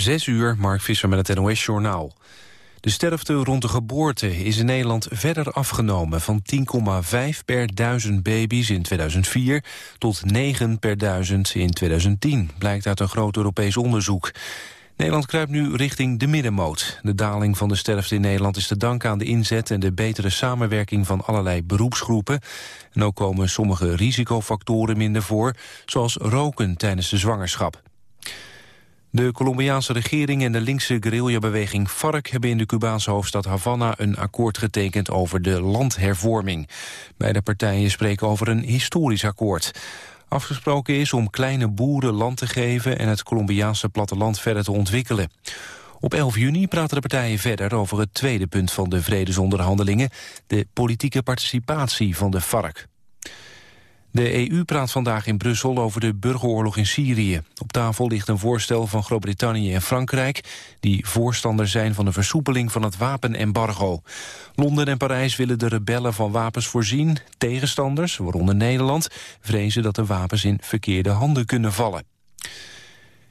Zes uur, Mark Visser met het NOS-journaal. De sterfte rond de geboorte is in Nederland verder afgenomen... van 10,5 per duizend baby's in 2004 tot 9 per duizend in 2010... blijkt uit een groot Europees onderzoek. Nederland kruipt nu richting de middenmoot. De daling van de sterfte in Nederland is te danken aan de inzet... en de betere samenwerking van allerlei beroepsgroepen. En ook komen sommige risicofactoren minder voor... zoals roken tijdens de zwangerschap. De Colombiaanse regering en de linkse guerrillabeweging FARC hebben in de Cubaanse hoofdstad Havana een akkoord getekend over de landhervorming. Beide partijen spreken over een historisch akkoord. Afgesproken is om kleine boeren land te geven en het Colombiaanse platteland verder te ontwikkelen. Op 11 juni praten de partijen verder over het tweede punt van de vredesonderhandelingen, de politieke participatie van de FARC. De EU praat vandaag in Brussel over de burgeroorlog in Syrië. Op tafel ligt een voorstel van Groot-Brittannië en Frankrijk... die voorstander zijn van een versoepeling van het wapenembargo. Londen en Parijs willen de rebellen van wapens voorzien. Tegenstanders, waaronder Nederland, vrezen dat de wapens in verkeerde handen kunnen vallen.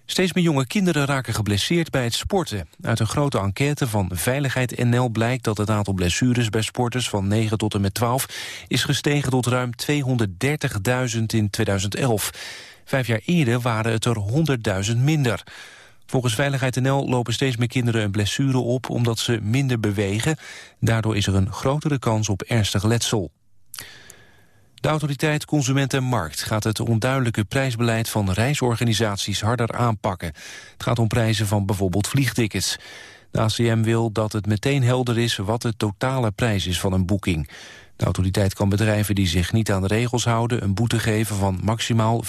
Steeds meer jonge kinderen raken geblesseerd bij het sporten. Uit een grote enquête van Veiligheid NL blijkt dat het aantal blessures bij sporters van 9 tot en met 12 is gestegen tot ruim 230.000 in 2011. Vijf jaar eerder waren het er 100.000 minder. Volgens Veiligheid NL lopen steeds meer kinderen een blessure op omdat ze minder bewegen. Daardoor is er een grotere kans op ernstig letsel. De autoriteit Consument en Markt gaat het onduidelijke prijsbeleid van reisorganisaties harder aanpakken. Het gaat om prijzen van bijvoorbeeld vliegtickets. De ACM wil dat het meteen helder is wat de totale prijs is van een boeking. De autoriteit kan bedrijven die zich niet aan de regels houden... een boete geven van maximaal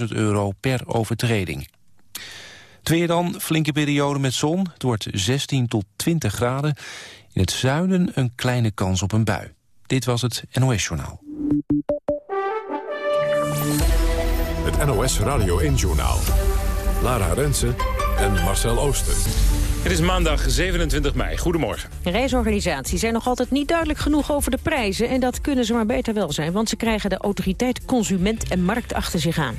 450.000 euro per overtreding. Twee dan, flinke periode met zon. Het wordt 16 tot 20 graden. In het zuiden een kleine kans op een bui. Dit was het NOS Journaal. Het NOS Radio 1-journaal. Lara Rensen en Marcel Ooster. Het is maandag 27 mei. Goedemorgen. Reisorganisaties zijn nog altijd niet duidelijk genoeg over de prijzen... en dat kunnen ze maar beter wel zijn, want ze krijgen de autoriteit consument en markt achter zich aan.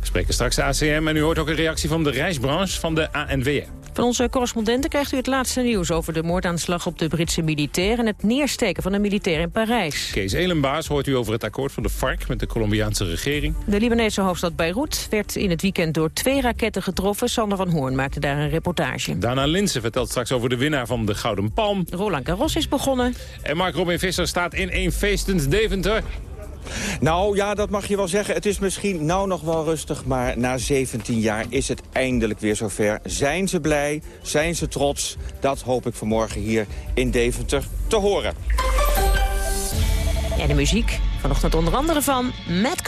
We spreken straks de ACM en u hoort ook een reactie van de reisbranche van de ANWM. Van onze correspondenten krijgt u het laatste nieuws over de moordaanslag op de Britse militair en het neersteken van een militair in Parijs. Kees Elenbaas hoort u over het akkoord van de FARC met de Colombiaanse regering. De Libanese hoofdstad Beirut werd in het weekend door twee raketten getroffen. Sander van Hoorn maakte daar een reportage. Dana Linsen vertelt straks over de winnaar van de Gouden Palm. Roland Garros is begonnen. En Mark Robin Visser staat in een feestend Deventer. Nou ja, dat mag je wel zeggen. Het is misschien nou nog wel rustig, maar na 17 jaar is het eindelijk weer zover. Zijn ze blij? Zijn ze trots? Dat hoop ik vanmorgen hier in Deventer te horen. En de muziek vanochtend onder andere van Matt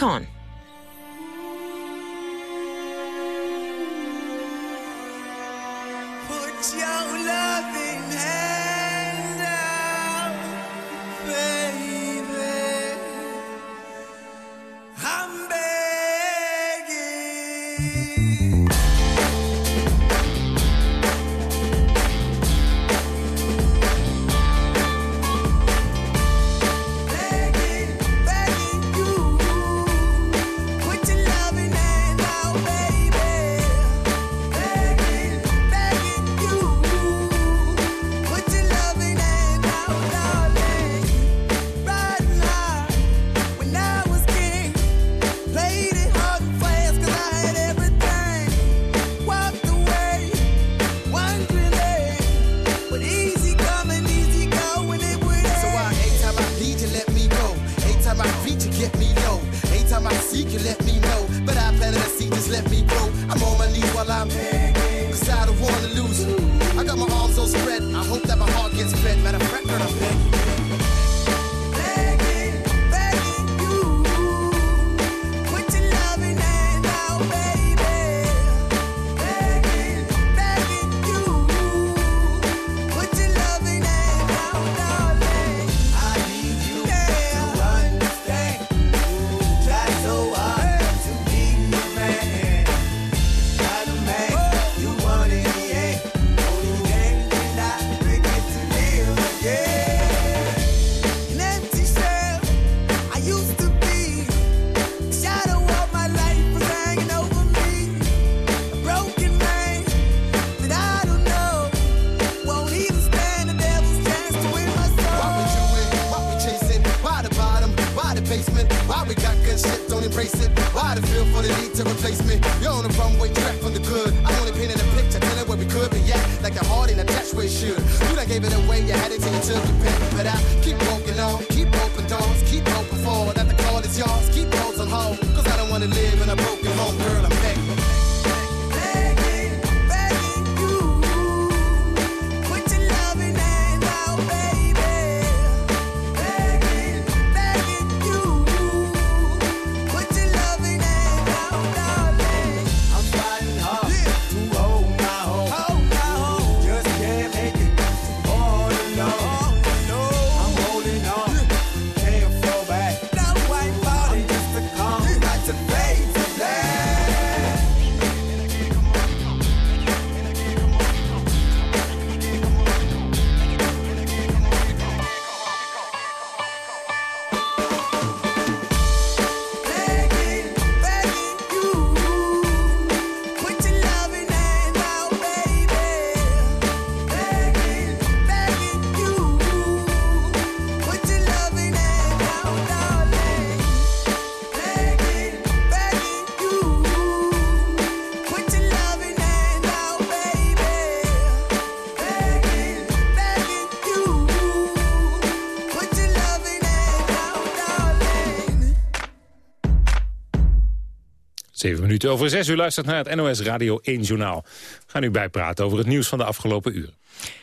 Minuten over zes. U luistert naar het NOS Radio 1 Journaal. We gaan u bijpraten over het nieuws van de afgelopen uren.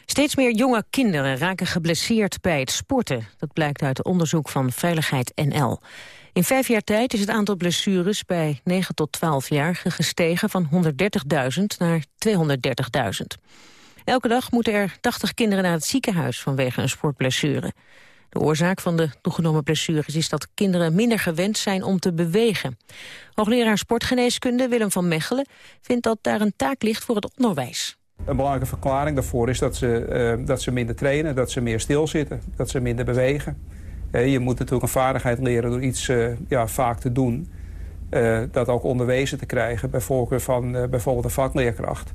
Steeds meer jonge kinderen raken geblesseerd bij het sporten. Dat blijkt uit onderzoek van Veiligheid NL. In vijf jaar tijd is het aantal blessures bij 9 tot 12-jarigen gestegen van 130.000 naar 230.000. Elke dag moeten er 80 kinderen naar het ziekenhuis vanwege een sportblessure. De oorzaak van de toegenomen blessures is dat kinderen minder gewend zijn om te bewegen. Hoogleraar sportgeneeskunde Willem van Mechelen vindt dat daar een taak ligt voor het onderwijs. Een belangrijke verklaring daarvoor is dat ze, uh, dat ze minder trainen, dat ze meer stilzitten, dat ze minder bewegen. Uh, je moet natuurlijk een vaardigheid leren door iets uh, ja, vaak te doen. dat ook onderwezen te krijgen, bij voorkeur van bijvoorbeeld een vakleerkracht.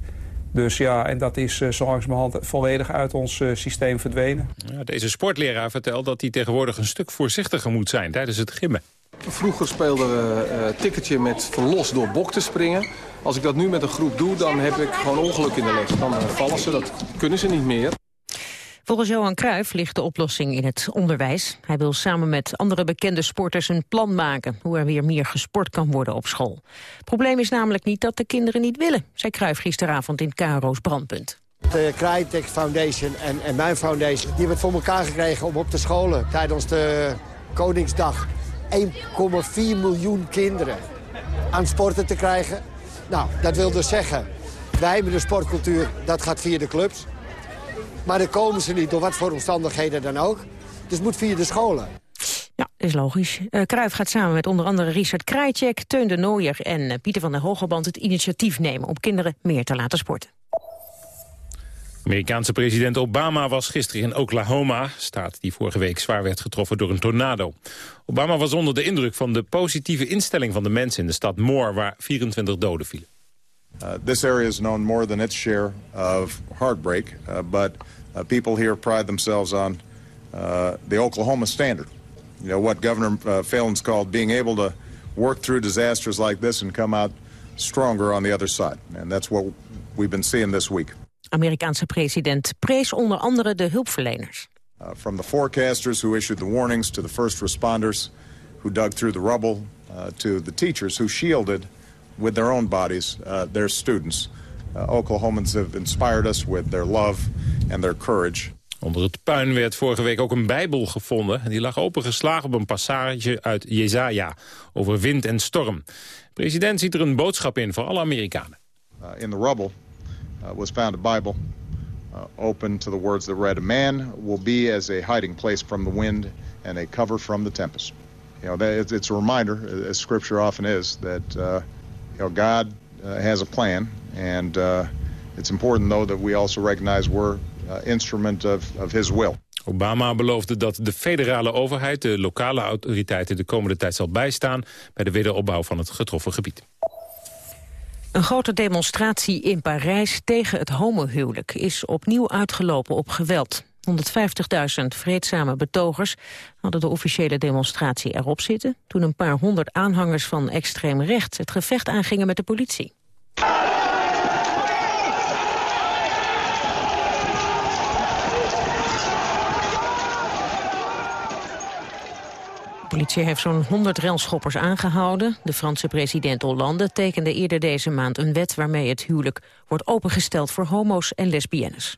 Dus ja, en dat is uh, zo langzamerhand volledig uit ons uh, systeem verdwenen. Ja, deze sportleraar vertelt dat hij tegenwoordig een stuk voorzichtiger moet zijn tijdens het gimmen. Vroeger speelden we uh, ticketje met verlos door bok te springen. Als ik dat nu met een groep doe, dan heb ik gewoon ongeluk in de leg. Dan vallen ze, dat kunnen ze niet meer. Volgens Johan Cruijff ligt de oplossing in het onderwijs. Hij wil samen met andere bekende sporters een plan maken... hoe er weer meer gesport kan worden op school. Het probleem is namelijk niet dat de kinderen niet willen... zei Cruijff gisteravond in Karo's Brandpunt. De Crytek Foundation en, en mijn foundation die hebben het voor elkaar gekregen... om op de scholen tijdens de Koningsdag 1,4 miljoen kinderen aan sporten te krijgen. Nou, dat wil dus zeggen, wij hebben de sportcultuur, dat gaat via de clubs. Maar dan komen ze niet, door wat voor omstandigheden dan ook. Dus moet via de scholen. Ja, is logisch. Uh, Cruijff gaat samen met onder andere Richard Krajcek, Teun de Nooier en uh, Pieter van der Hogeband het initiatief nemen om kinderen meer te laten sporten. Amerikaanse president Obama was gisteren in Oklahoma, staat die vorige week zwaar werd getroffen door een tornado. Obama was onder de indruk van de positieve instelling van de mensen in de stad Moore, waar 24 doden vielen. Uh, this area is known more than its share of heartbreak, uh, but uh, people here pride themselves on uh, the Oklahoma standard. You know, what Governor uh, Phelan's called being able to work through disasters like this and come out stronger on the other side. And that's what we've been seeing this week. Amerikaanse president prees onder andere de hulpverleners. Uh, from the forecasters who issued the warnings to the first responders who dug through the rubble uh, to the teachers who shielded with their own bodies uh, their students. Uh, Oklahomans have inspired us with their love and their courage. Onder het puin werd vorige week ook een bijbel gevonden. Die lag opengeslagen op een passage uit Jezaja over wind en storm. De president ziet er een boodschap in voor alle Amerikanen. Uh, in the rubble uh, was found a Bible uh, open to the words that read, A man will be as a hiding place from the wind and a cover from the tempest. You know, it's a reminder, as Scripture often is, that uh, you know, God uh, has a plan, and uh, it's important though that we also recognize we're uh, instrument of, of His will. Obama beloofde dat de federale overheid de lokale autoriteiten de komende tijd zal bijstaan bij de wederopbouw van het getroffen gebied. Een grote demonstratie in Parijs tegen het homohuwelijk is opnieuw uitgelopen op geweld. 150.000 vreedzame betogers hadden de officiële demonstratie erop zitten... toen een paar honderd aanhangers van extreem rechts het gevecht aangingen met de politie. Politie heeft zo'n 100 railschoppers aangehouden. De Franse president Hollande tekende eerder deze maand een wet... waarmee het huwelijk wordt opengesteld voor homo's en lesbiennes.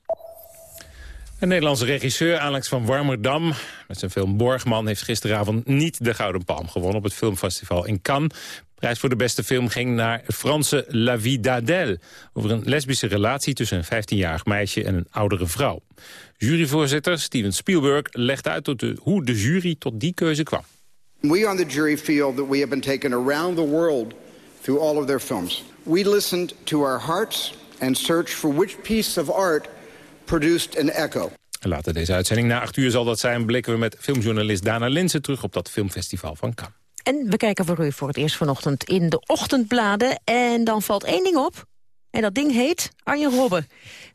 Een Nederlandse regisseur, Alex van Warmerdam... met zijn film Borgman heeft gisteravond niet de Gouden Palm gewonnen... op het filmfestival in Cannes. De prijs voor de beste film ging naar Franse La Vie d'Adèle... over een lesbische relatie tussen een 15-jarig meisje en een oudere vrouw. Juryvoorzitter Steven Spielberg legt uit hoe de jury tot die keuze kwam. We on the jury feel that we have been taken around the world through all of their films. We listened to our hearts and searched for which piece of art produced an echo. Later deze uitzending na acht uur zal dat zijn... blikken we met filmjournalist Dana Linsen terug op dat filmfestival van Cannes. En we kijken voor u voor het eerst vanochtend in de ochtendbladen. En dan valt één ding op. En dat ding heet Arjen Robben.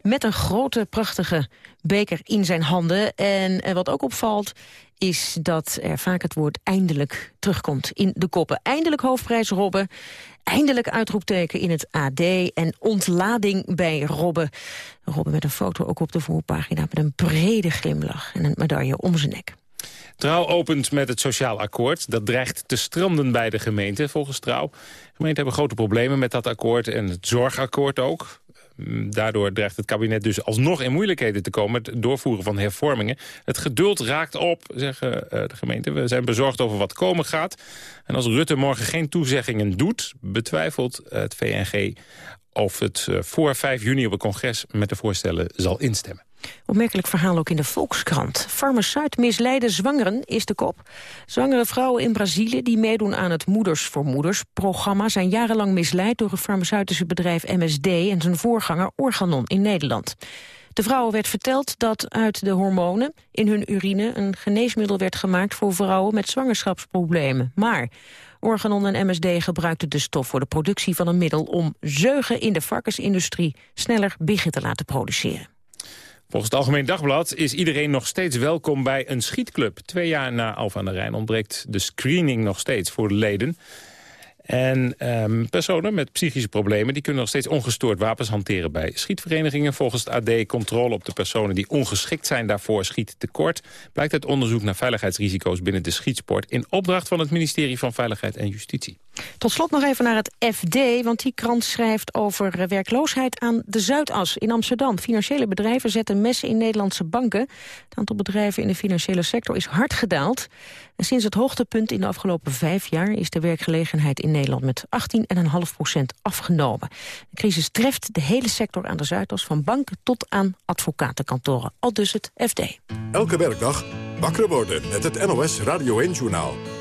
Met een grote, prachtige beker in zijn handen. En wat ook opvalt is dat er vaak het woord eindelijk terugkomt in de koppen. Eindelijk hoofdprijs Robben. Eindelijk uitroepteken in het AD en ontlading bij Robben. Robben met een foto ook op de voorpagina met een brede glimlach en een medaille om zijn nek. Trouw opent met het sociaal akkoord. Dat dreigt te stranden bij de gemeente, volgens Trouw. De gemeenten hebben grote problemen met dat akkoord en het zorgakkoord ook. Mm, daardoor dreigt het kabinet dus alsnog in moeilijkheden te komen... met het doorvoeren van hervormingen. Het geduld raakt op, zeggen eh, de gemeenten. We zijn bezorgd over wat komen gaat. En als Rutte morgen geen toezeggingen doet... betwijfelt het VNG of het eh, voor 5 juni op het congres met de voorstellen zal instemmen. Opmerkelijk verhaal ook in de Volkskrant. Farmaceut misleiden zwangeren is de kop. Zwangere vrouwen in Brazilië die meedoen aan het Moeders voor Moeders programma... zijn jarenlang misleid door het farmaceutische bedrijf MSD... en zijn voorganger Organon in Nederland. De vrouwen werd verteld dat uit de hormonen in hun urine... een geneesmiddel werd gemaakt voor vrouwen met zwangerschapsproblemen. Maar Organon en MSD gebruikten de stof voor de productie van een middel... om zeugen in de varkensindustrie sneller biggen te laten produceren. Volgens het Algemeen Dagblad is iedereen nog steeds welkom bij een schietclub. Twee jaar na Alphen aan de Rijn ontbreekt de screening nog steeds voor de leden. En um, personen met psychische problemen die kunnen nog steeds ongestoord wapens hanteren bij schietverenigingen. Volgens het AD controle op de personen die ongeschikt zijn daarvoor schiet tekort. Blijkt uit onderzoek naar veiligheidsrisico's binnen de schietsport in opdracht van het ministerie van Veiligheid en Justitie. Tot slot nog even naar het FD, want die krant schrijft over werkloosheid aan de Zuidas in Amsterdam. Financiële bedrijven zetten messen in Nederlandse banken. Het aantal bedrijven in de financiële sector is hard gedaald. En sinds het hoogtepunt in de afgelopen vijf jaar is de werkgelegenheid in Nederland met 18,5 procent afgenomen. De crisis treft de hele sector aan de Zuidas, van banken tot aan advocatenkantoren. Al dus het FD. Elke werkdag wakker worden met het NOS Radio 1-journaal.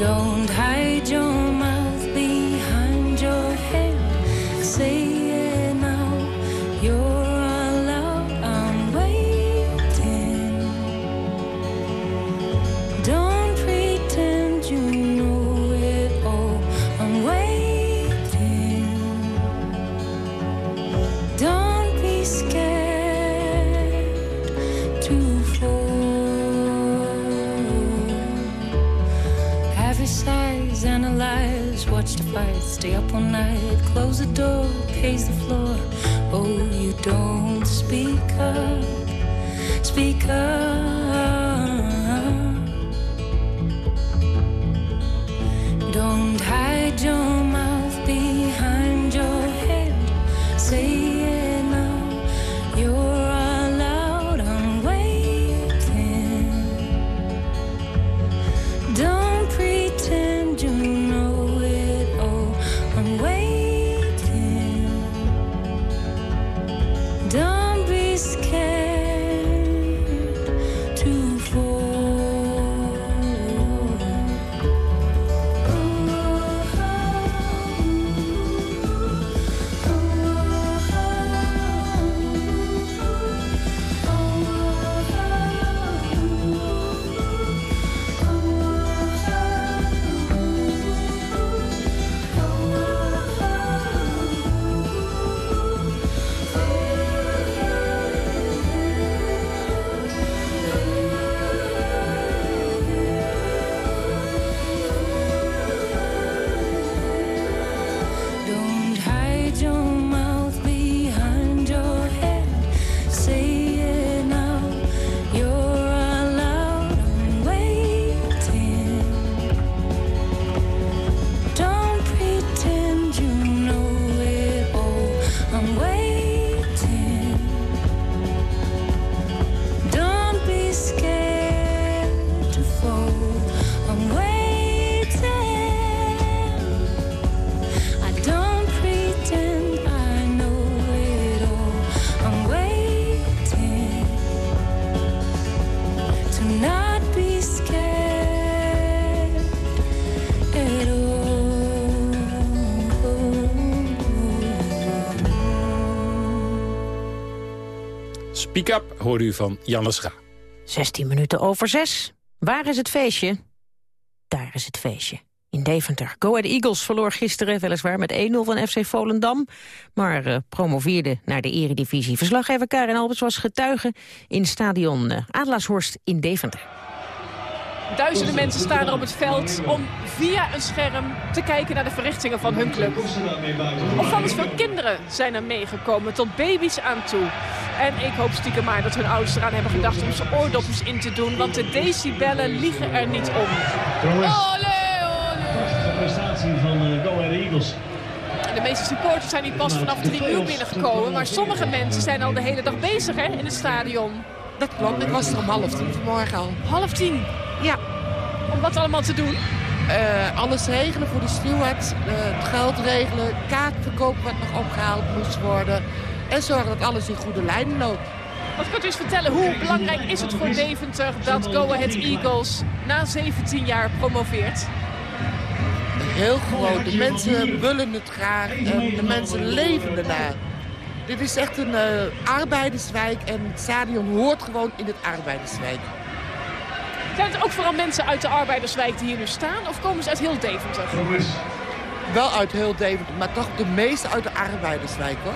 Don't hide your mouth behind your head. Say fight, stay up all night, close the door, pace the floor. Oh, you don't speak up, speak up. Don't hide your mouth Pick-up hoorde u van Janne Scha. 16 minuten over 6. Waar is het feestje? Daar is het feestje. In Deventer. Go Ahead Eagles verloor gisteren weliswaar met 1-0 van FC Volendam... maar uh, promoveerde naar de eredivisie. Verslaggever Karin Albers was getuige in stadion uh, in Deventer. Duizenden mensen staan er op het veld om via een scherm te kijken naar de verrichtingen van hun club. Opvallend veel kinderen zijn er meegekomen, tot baby's aan toe. En ik hoop stiekem maar dat hun ouders eraan hebben gedacht om ze oordopjes in te doen, want de decibellen liegen er niet om. De prestatie van Go Ahead Eagles. De meeste supporters zijn niet pas vanaf drie uur binnengekomen, maar sommige mensen zijn al de hele dag bezig hè, in het stadion. Dat klopt, ik was er om half tien vanmorgen al. Half tien? Ja. Om wat allemaal te doen? Uh, alles regelen voor de steward, uh, het geld regelen, kaartverkoop wat nog opgehaald moest worden. En zorgen dat alles in goede lijnen loopt. Wat kunt u eens vertellen, hoe belangrijk is het voor Deventer dat Go Ahead Eagles na 17 jaar promoveert? Heel groot. De mensen willen het graag. Uh, de mensen leven ernaar. Dit is echt een arbeiderswijk en het stadion hoort gewoon in het arbeiderswijk. Zijn het ook vooral mensen uit de arbeiderswijk die hier nu staan? Of komen ze uit heel Deventer? Wel uit heel Deventer, maar toch de meeste uit de arbeiderswijk hoor.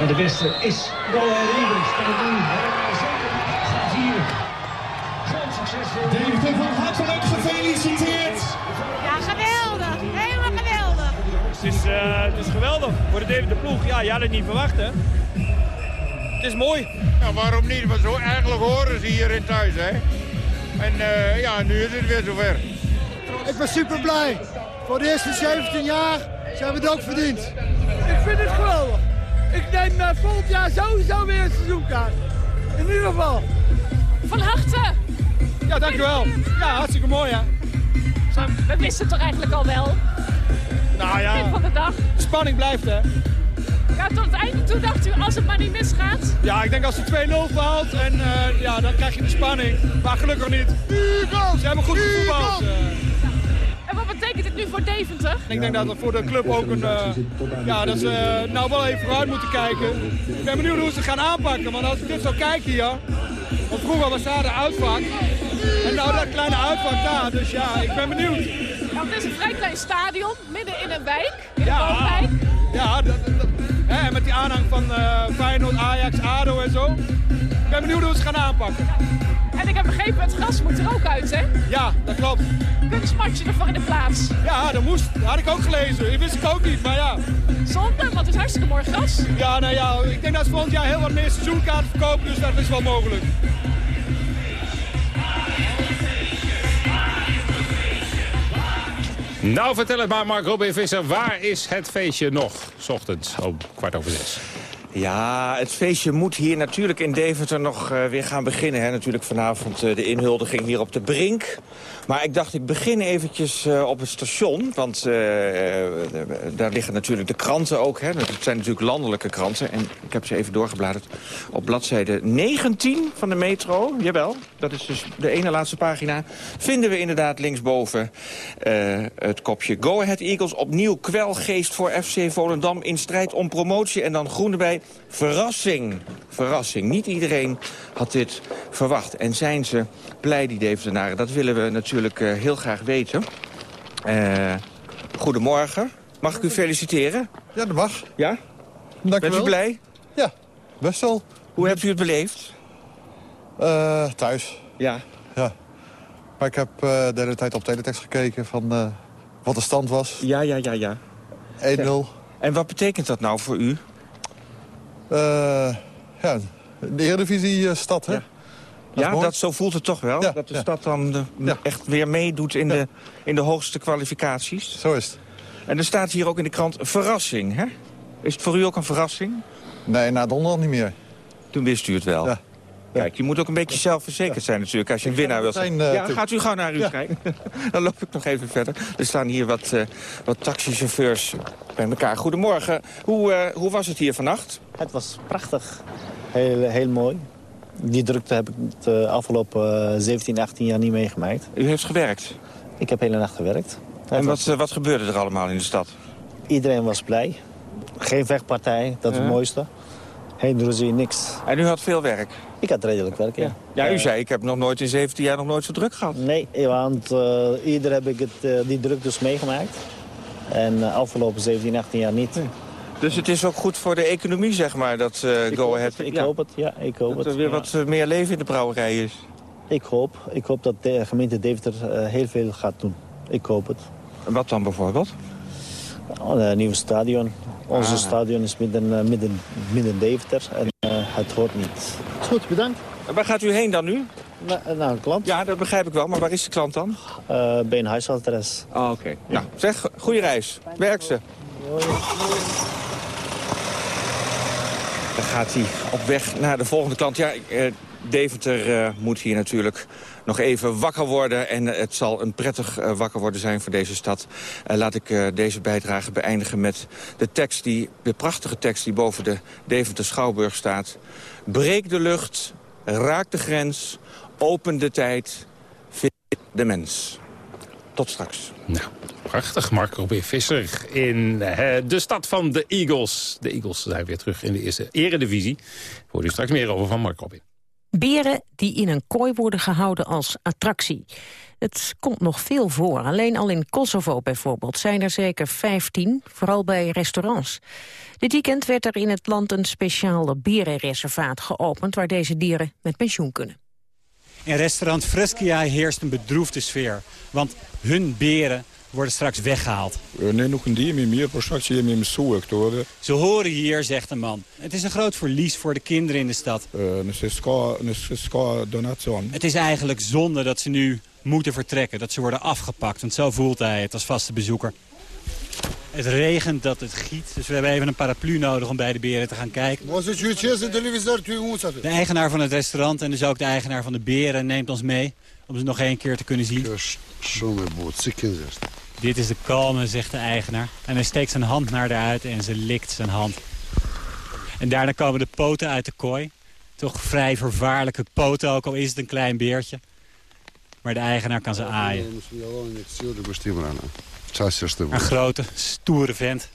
En de beste is. Groot succesvol. Deventer van hartelijk gefeliciteerd. Het is, uh, het is geweldig. Voor de Deventer ploeg. Ja, je had het niet verwacht hè. Het is mooi. Ja, waarom niet? Want zo eigenlijk horen ze hier in thuis hè. En uh, ja, nu is het weer zover. Ik ben super blij. Voor de eerste 17 jaar zijn we het ook verdiend. Ik vind het geweldig. Ik neem uh, volgend jaar sowieso weer een seizoenkaart. In ieder geval. Van harte. Ja, dankjewel. Ja, hartstikke mooi hè. We wisten het toch eigenlijk al wel? Nou ja. Begin van de dag. De spanning blijft hè. Ja, tot het einde toe dacht u, als het maar niet misgaat? Ja, ik denk als ze 2-0 valt en uh, ja, dan krijg je de spanning. Maar gelukkig niet. Eagles! Ze hebben goed gevoetbald. Uh. En wat betekent dit nu voor Deventer? Ik denk dat het voor de club ook een... Uh, ja, dat ze nou wel even vooruit moeten kijken. Ik ben benieuwd hoe ze gaan aanpakken. Want als ik dit zo kijk hier... Want vroeger was daar de uitvak. En nou dat kleine uitvak daar. Dus ja, ik ben benieuwd. Ja, het is een vrij klein stadion, midden in een wijk. In ja, een woonwijk. Ja, dat, dat, Hè, met die aanhang van uh, Feyenoord, Ajax, ADO en zo. Ik ben benieuwd hoe we ze gaan aanpakken. En ik heb begrepen, het gras moet er ook uit, hè? Ja, dat klopt. Kunstmatje ervoor in de plaats. Ja, dat moest. Dat had ik ook gelezen. Ik wist ik ook niet, maar ja. Zonde, want het is hartstikke mooi gras. Ja, nou ja, ik denk dat ze volgend jaar heel wat meer seizoenkaarten verkopen, dus dat is wel mogelijk. Nou, vertel het maar, Mark Robin Visser. Waar is het feestje nog? S ochtends om kwart over zes. Ja, het feestje moet hier natuurlijk in Deventer nog uh, weer gaan beginnen. Hè. Natuurlijk vanavond uh, de inhuldiging hier op de Brink. Maar ik dacht, ik begin eventjes uh, op het station. Want daar liggen natuurlijk de kranten ook. Hè. Het zijn natuurlijk landelijke kranten. En ik heb ze even doorgebladerd. Op bladzijde 19 van de metro, jawel, dat is dus de ene laatste pagina... vinden we inderdaad linksboven het kopje Go Ahead Eagles. Opnieuw kwelgeest voor FC Volendam in strijd om promotie. En dan groen erbij verrassing. Verrassing. Niet iedereen had dit verwacht. En zijn ze blij, die Deventenaren? Dat willen we natuurlijk uh, heel graag weten. Uh, goedemorgen. Mag ik u feliciteren? Ja, dat mag. Ja? Dank Bent u, blij? Ja, best wel. Hoe hebt u het beleefd? Uh, thuis. Ja. Ja. Maar ik heb de hele tijd op teletext gekeken van wat de stand was. Ja, ja, ja, ja. 1-0. En wat betekent dat nou voor u? Uh, ja, de Eredivisie-stad, hè? Ja, dat, ja dat, zo voelt het toch wel. Ja, dat de ja. stad dan de, echt weer meedoet in, de, in de hoogste kwalificaties. Zo is het. En er staat hier ook in de krant verrassing, hè? Is het voor u ook een verrassing? Nee, na donderdag niet meer. Toen wist u het wel. Ja. Kijk, je moet ook een beetje zelfverzekerd zijn natuurlijk als je een winnaar wilt zijn. Uh, ja, gaat u gauw naar u kijken. Dan loop ik nog even verder. Er staan hier wat, uh, wat taxichauffeurs bij elkaar. Goedemorgen. Hoe, uh, hoe was het hier vannacht? Het was prachtig. Heel, heel mooi. Die drukte heb ik de afgelopen 17, 18 jaar niet meegemaakt. U heeft gewerkt? Ik heb de hele nacht gewerkt. En wat, wat gebeurde er allemaal in de stad? Iedereen was blij. Geen vechtpartij, dat is het mooiste. Geen ruzie, niks. En u had veel werk? Ik had redelijk werk, ja. Ja, u zei, ik heb nog nooit in 17 jaar nog nooit zo druk gehad. Nee, want uh, ieder heb ik het, uh, die druk dus meegemaakt. En uh, afgelopen 17, 18 jaar niet. Nee. Dus het is ook goed voor de economie, zeg maar, dat uh, Go Ahead... Ik ja. hoop het, ja, ik hoop dat er weer ja. wat meer leven in de brouwerij is. Ik hoop, ik hoop dat de gemeente Deventer uh, heel veel gaat doen. Ik hoop het. En wat dan bijvoorbeeld? Oh, een nieuw stadion. Ons ah. stadion is midden, uh, midden, midden Deventer en het hoort niet. Goed, bedankt. En waar gaat u heen dan nu? Na, naar een klant. Ja, dat begrijp ik wel. Maar waar is de klant dan? Uh, bij een huisadres. Oh, oké. Okay. Nou, zeg, goede reis. Werk ze. Dan gaat hij op weg naar de volgende klant. Ja, Deventer uh, moet hier natuurlijk nog even wakker worden. En uh, het zal een prettig uh, wakker worden zijn voor deze stad. laat ik deze bijdrage beëindigen met de tekst, die, de prachtige tekst die boven de Deventer Schouwburg staat. Breek de lucht, raak de grens, open de tijd, vind de mens. Tot straks. Nou, prachtig. Marco B. Visser in de stad van de Eagles. De Eagles zijn weer terug in de eerste eredivisie. Hoor u straks meer over van Marco B. Beren die in een kooi worden gehouden als attractie. Het komt nog veel voor. Alleen al in Kosovo bijvoorbeeld zijn er zeker 15, vooral bij restaurants. Dit weekend werd er in het land een speciale berenreservaat geopend... waar deze dieren met pensioen kunnen. In restaurant Freskia heerst een bedroefde sfeer. Want hun beren worden straks weggehaald. Nee, nog een dier meer, maar straks hier meer zoekt hoor. Ze horen hier, zegt een man. Het is een groot verlies voor de kinderen in de stad. Het is eigenlijk zonde dat ze nu moeten vertrekken. Dat ze worden afgepakt, want zo voelt hij het als vaste bezoeker. Het regent dat het giet, dus we hebben even een paraplu nodig om bij de beren te gaan kijken. De eigenaar van het restaurant en dus ook de eigenaar van de beren neemt ons mee... om ze nog één keer te kunnen zien. Dit is de kalme, zegt de eigenaar. En hij steekt zijn hand naar haar uit en ze likt zijn hand. En daarna komen de poten uit de kooi. Toch vrij vervaarlijke poten, ook al is het een klein beertje. Maar de eigenaar kan ze aaien. Een grote, stoere vent.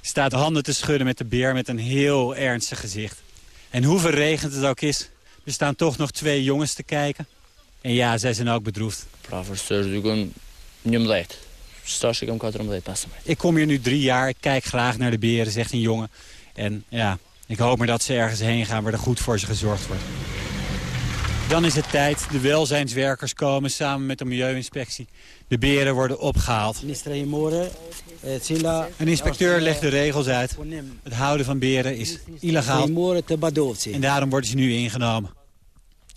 Staat handen te schudden met de beer met een heel ernstig gezicht. En hoe verregend het ook is, er staan toch nog twee jongens te kijken. En ja, zij zijn ook bedroefd. Ik kom hier nu drie jaar, ik kijk graag naar de beren, zegt een jongen. En ja, ik hoop maar dat ze ergens heen gaan waar er goed voor ze gezorgd wordt. Dan is het tijd, de welzijnswerkers komen samen met de milieuinspectie. De beren worden opgehaald. Een inspecteur legt de regels uit. Het houden van beren is illegaal. En daarom worden ze nu ingenomen.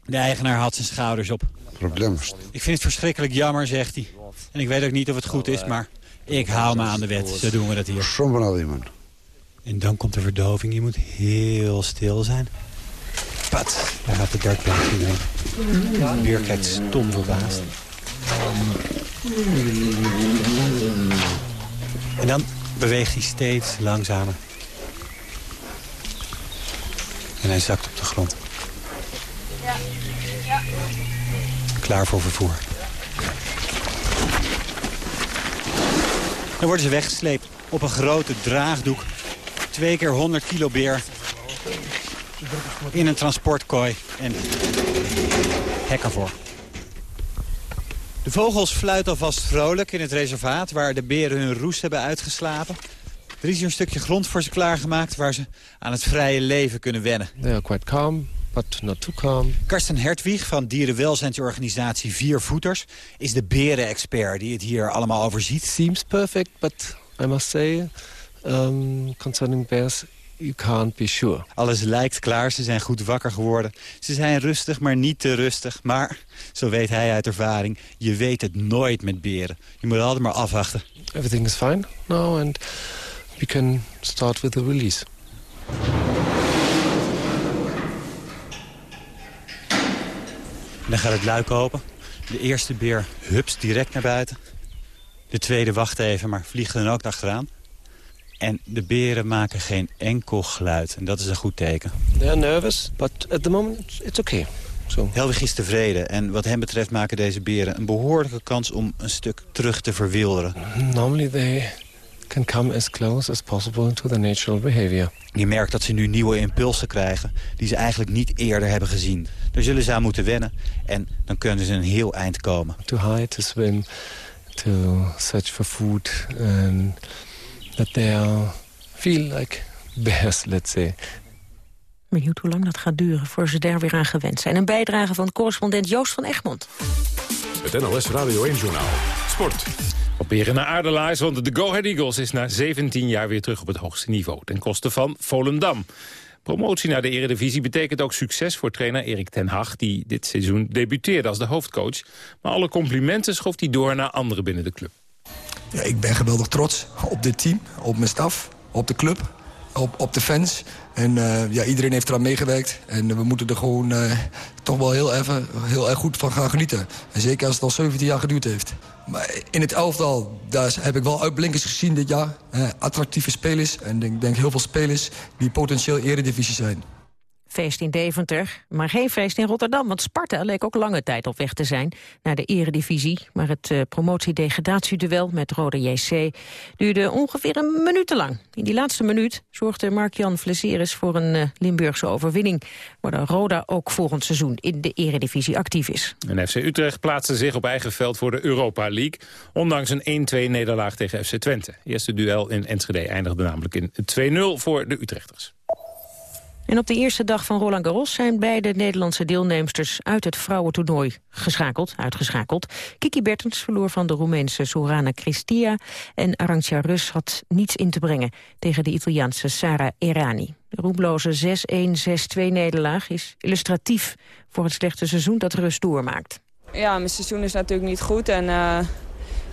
De eigenaar had zijn schouders op. Probleem. Ik vind het verschrikkelijk jammer, zegt hij. En ik weet ook niet of het goed is, maar ik hou me aan de wet. Zo doen we dat hier. En dan komt de verdoving. Je moet heel stil zijn. Pat, daar gaat de dartplaat heen. De beer kijkt stom verbaasd. En dan beweegt hij steeds langzamer. En hij zakt op de grond. Klaar voor vervoer. Dan worden ze weggesleept op een grote draagdoek. Twee keer 100 kilo beer. In een transportkooi. En hek ervoor. De vogels fluiten alvast vrolijk in het reservaat... waar de beren hun roest hebben uitgeslapen. Er is hier een stukje grond voor ze klaargemaakt... waar ze aan het vrije leven kunnen wennen. They are quite calm, but not too calm. Karsten Hertwig van dierenwelzijnsorganisatie Viervoeters... is de berenexpert die het hier allemaal overziet. Seems perfect, but I must say... Um, concerning bears, you can't be sure. Alles lijkt klaar, ze zijn goed wakker geworden. Ze zijn rustig, maar niet te rustig. Maar, zo weet hij uit ervaring, je weet het nooit met beren. Je moet altijd maar afwachten. Everything is fine now and we can start with the release. En dan gaat het luik open. De eerste beer hups direct naar buiten. De tweede wacht even, maar vliegt dan ook achteraan. En de beren maken geen enkel geluid. En dat is een goed teken. They are nervous, but at the moment it's okay. So. Helwig is tevreden. En wat hem betreft maken deze beren een behoorlijke kans om een stuk terug te verwilderen. Normally they can come as close as possible to the natural behavior. Je merkt dat ze nu nieuwe impulsen krijgen die ze eigenlijk niet eerder hebben gezien. Daar zullen ze aan moeten wennen en dan kunnen ze een heel eind komen. To hide, to swim, to search for food and that they feel like bears, let's say. Benieuwd hoe lang dat gaat duren voor ze daar weer aan gewend zijn. Een bijdrage van correspondent Joost van Egmond. Het NOS Radio 1-journaal. Sport. Weer naar Aardelaars, want de Go Ahead Eagles is na 17 jaar weer terug op het hoogste niveau. Ten koste van Volendam. Promotie naar de eredivisie betekent ook succes voor trainer Erik ten Hag... die dit seizoen debuteerde als de hoofdcoach. Maar alle complimenten schoof hij door naar anderen binnen de club. Ja, ik ben geweldig trots op dit team, op mijn staf, op de club, op, op de fans. En uh, ja, iedereen heeft eraan meegewerkt. En we moeten er gewoon uh, toch wel heel, even, heel erg goed van gaan genieten. En zeker als het al 17 jaar geduurd heeft. Maar in het elftal daar heb ik wel uitblinkers gezien dit jaar. Uh, attractieve spelers. En ik denk heel veel spelers die potentieel eredivisie zijn. Feest in Deventer, maar geen feest in Rotterdam. Want Sparta leek ook lange tijd op weg te zijn naar de eredivisie. Maar het uh, promotie-degradatieduel met Rode JC duurde ongeveer een minuut lang. In die laatste minuut zorgde Mark-Jan Vleseris voor een uh, Limburgse overwinning. Waardoor Roda ook volgend seizoen in de eredivisie actief is. En FC Utrecht plaatste zich op eigen veld voor de Europa League. Ondanks een 1-2 nederlaag tegen FC Twente. Eerste duel in Enschede eindigde namelijk in 2-0 voor de Utrechters. En op de eerste dag van Roland Garros zijn beide Nederlandse deelnemsters uit het vrouwentoernooi geschakeld, uitgeschakeld. Kiki Bertens verloor van de Roemeense Sorana Cristia en Arantxa Rus had niets in te brengen tegen de Italiaanse Sara Errani. De roemloze 6-1, 6-2 nederlaag is illustratief voor het slechte seizoen dat Rus doormaakt. Ja, mijn seizoen is natuurlijk niet goed en... Uh...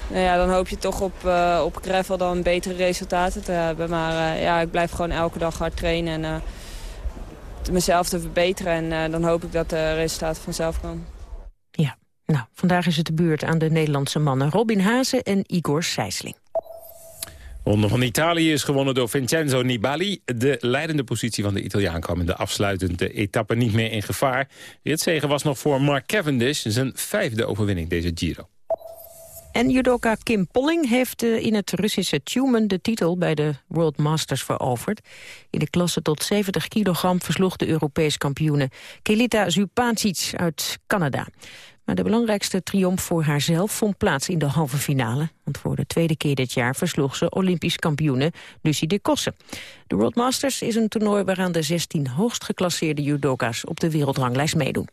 Nou ja, dan hoop je toch op, uh, op gravel dan betere resultaten te hebben. Maar uh, ja, ik blijf gewoon elke dag hard trainen. En, mezelf te verbeteren. En uh, dan hoop ik dat de resultaten vanzelf komen. Ja, nou, vandaag is het de beurt aan de Nederlandse mannen Robin Hazen en Igor Sijsling. Ronde van Italië is gewonnen door Vincenzo Nibali. De leidende positie van de Italiaan kwam in de afsluitende etappe niet meer in gevaar. Ritzegen was nog voor Mark Cavendish zijn vijfde overwinning deze Giro. En judoka Kim Polling heeft uh, in het Russische Tumen de titel bij de World Masters veroverd. In de klasse tot 70 kilogram versloeg de Europees kampioene Kelita Zupacic uit Canada. Maar de belangrijkste triomf voor haarzelf vond plaats in de halve finale. Want voor de tweede keer dit jaar versloeg ze Olympisch kampioene Lucie de Kosse. De World Masters is een toernooi waaraan de 16 hoogst geclasseerde judoka's op de wereldranglijst meedoen.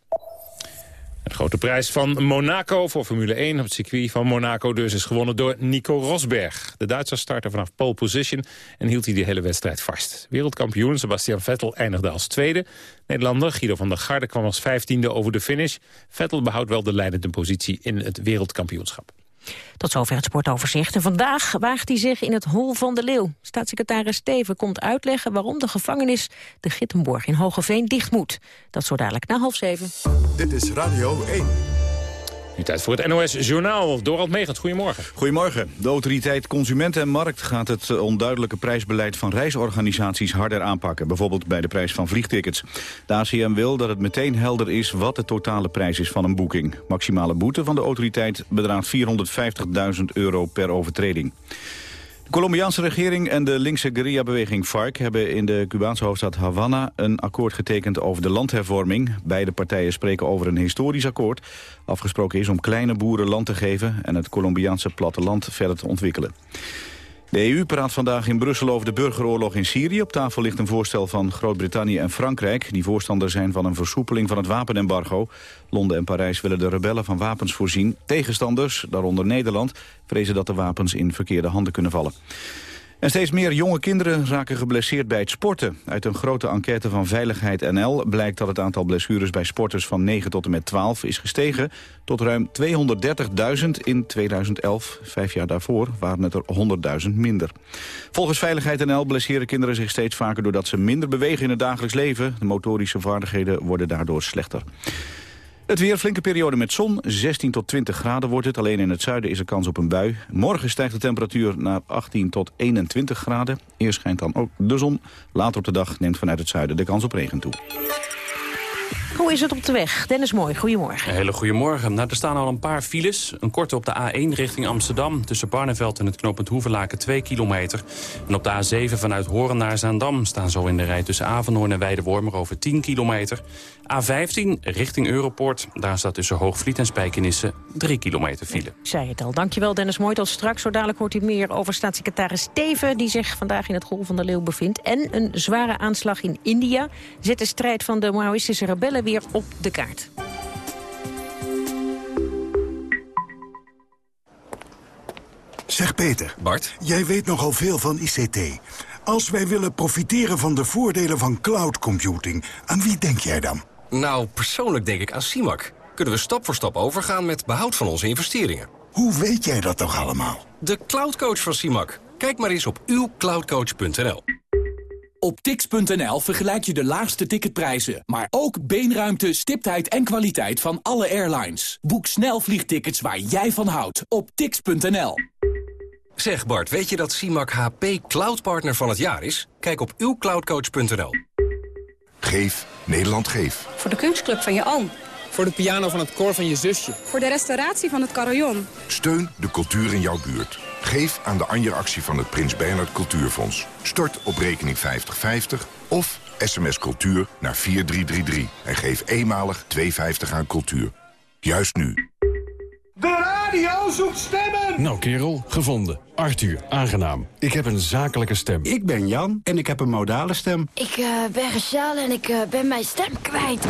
De grote prijs van Monaco voor Formule 1 op het circuit van Monaco dus is gewonnen door Nico Rosberg. De Duitser startte vanaf pole position en hield hij de hele wedstrijd vast. Wereldkampioen Sebastian Vettel eindigde als tweede. Nederlander Guido van der Garde kwam als vijftiende over de finish. Vettel behoudt wel de leidende positie in het wereldkampioenschap. Tot zover het sportoverzicht. En vandaag waagt hij zich in het Hol van de Leeuw. Staatssecretaris Steven komt uitleggen waarom de gevangenis de Gittenborg in Hogeveen dicht moet. Dat zo dadelijk na half zeven. Dit is Radio 1. Tijd voor het NOS Journaal. Dorald Megens, goedemorgen. Goedemorgen. De autoriteit Consumenten en Markt gaat het onduidelijke prijsbeleid van reisorganisaties harder aanpakken. Bijvoorbeeld bij de prijs van vliegtickets. De ACM wil dat het meteen helder is wat de totale prijs is van een boeking. Maximale boete van de autoriteit bedraagt 450.000 euro per overtreding. De Colombiaanse regering en de linkse guerrilla-beweging FARC... hebben in de Cubaanse hoofdstad Havana een akkoord getekend over de landhervorming. Beide partijen spreken over een historisch akkoord. Afgesproken is om kleine boeren land te geven... en het Colombiaanse platteland verder te ontwikkelen. De EU praat vandaag in Brussel over de burgeroorlog in Syrië. Op tafel ligt een voorstel van Groot-Brittannië en Frankrijk... die voorstander zijn van een versoepeling van het wapenembargo. Londen en Parijs willen de rebellen van wapens voorzien. Tegenstanders, daaronder Nederland, vrezen dat de wapens in verkeerde handen kunnen vallen. En steeds meer jonge kinderen raken geblesseerd bij het sporten. Uit een grote enquête van Veiligheid NL blijkt dat het aantal blessures bij sporters van 9 tot en met 12 is gestegen tot ruim 230.000 in 2011. Vijf jaar daarvoor waren het er 100.000 minder. Volgens Veiligheid NL blesseren kinderen zich steeds vaker doordat ze minder bewegen in het dagelijks leven. De motorische vaardigheden worden daardoor slechter. Het weer, flinke periode met zon. 16 tot 20 graden wordt het. Alleen in het zuiden is er kans op een bui. Morgen stijgt de temperatuur naar 18 tot 21 graden. Eerst schijnt dan ook de zon. Later op de dag neemt vanuit het zuiden de kans op regen toe. Hoe is het op de weg? Dennis Mooi, goedemorgen. Een hele goedemorgen. Nou, er staan al een paar files. Een korte op de A1 richting Amsterdam. Tussen Barneveld en het knooppunt Hoevelaken 2 kilometer. En op de A7 vanuit Horen naar Zaandam staan zo in de rij tussen Avenhoorn en Weidewormer over 10 kilometer. A15 richting Europoort. Daar staat tussen Hoogvliet en Spijkenisse 3 kilometer file. Ik zei het al. Dankjewel Dennis Mooi. Tot straks. Zo dadelijk hoort u meer over staatssecretaris Steven... die zich vandaag in het Golf van de Leeuw bevindt. En een zware aanslag in India zet de strijd van de Maoïstische rebellen weer op de kaart. Zeg Peter. Bart. Jij weet nogal veel van ICT. Als wij willen profiteren van de voordelen van cloud computing, aan wie denk jij dan? Nou, persoonlijk denk ik aan CIMAC. Kunnen we stap voor stap overgaan met behoud van onze investeringen. Hoe weet jij dat toch allemaal? De cloudcoach van CIMAC. Kijk maar eens op uwcloudcoach.nl. Op tix.nl vergelijk je de laagste ticketprijzen, maar ook beenruimte, stiptheid en kwaliteit van alle airlines. Boek snel vliegtickets waar jij van houdt op tix.nl. Zeg Bart, weet je dat CIMAC HP Cloud Partner van het jaar is? Kijk op uwcloudcoach.nl. Geef Nederland Geef. Voor de kunstclub van je oom. Voor de piano van het koor van je zusje. Voor de restauratie van het carillon. Steun de cultuur in jouw buurt. Geef aan de Anja-actie van het Prins Bernhard Cultuurfonds. Stort op rekening 5050 of sms cultuur naar 4333. En geef eenmalig 2,50 aan cultuur. Juist nu. De radio zoekt stemmen! Nou kerel, gevonden. Arthur, aangenaam. Ik heb een zakelijke stem. Ik ben Jan en ik heb een modale stem. Ik uh, ben Rachel en ik uh, ben mijn stem kwijt.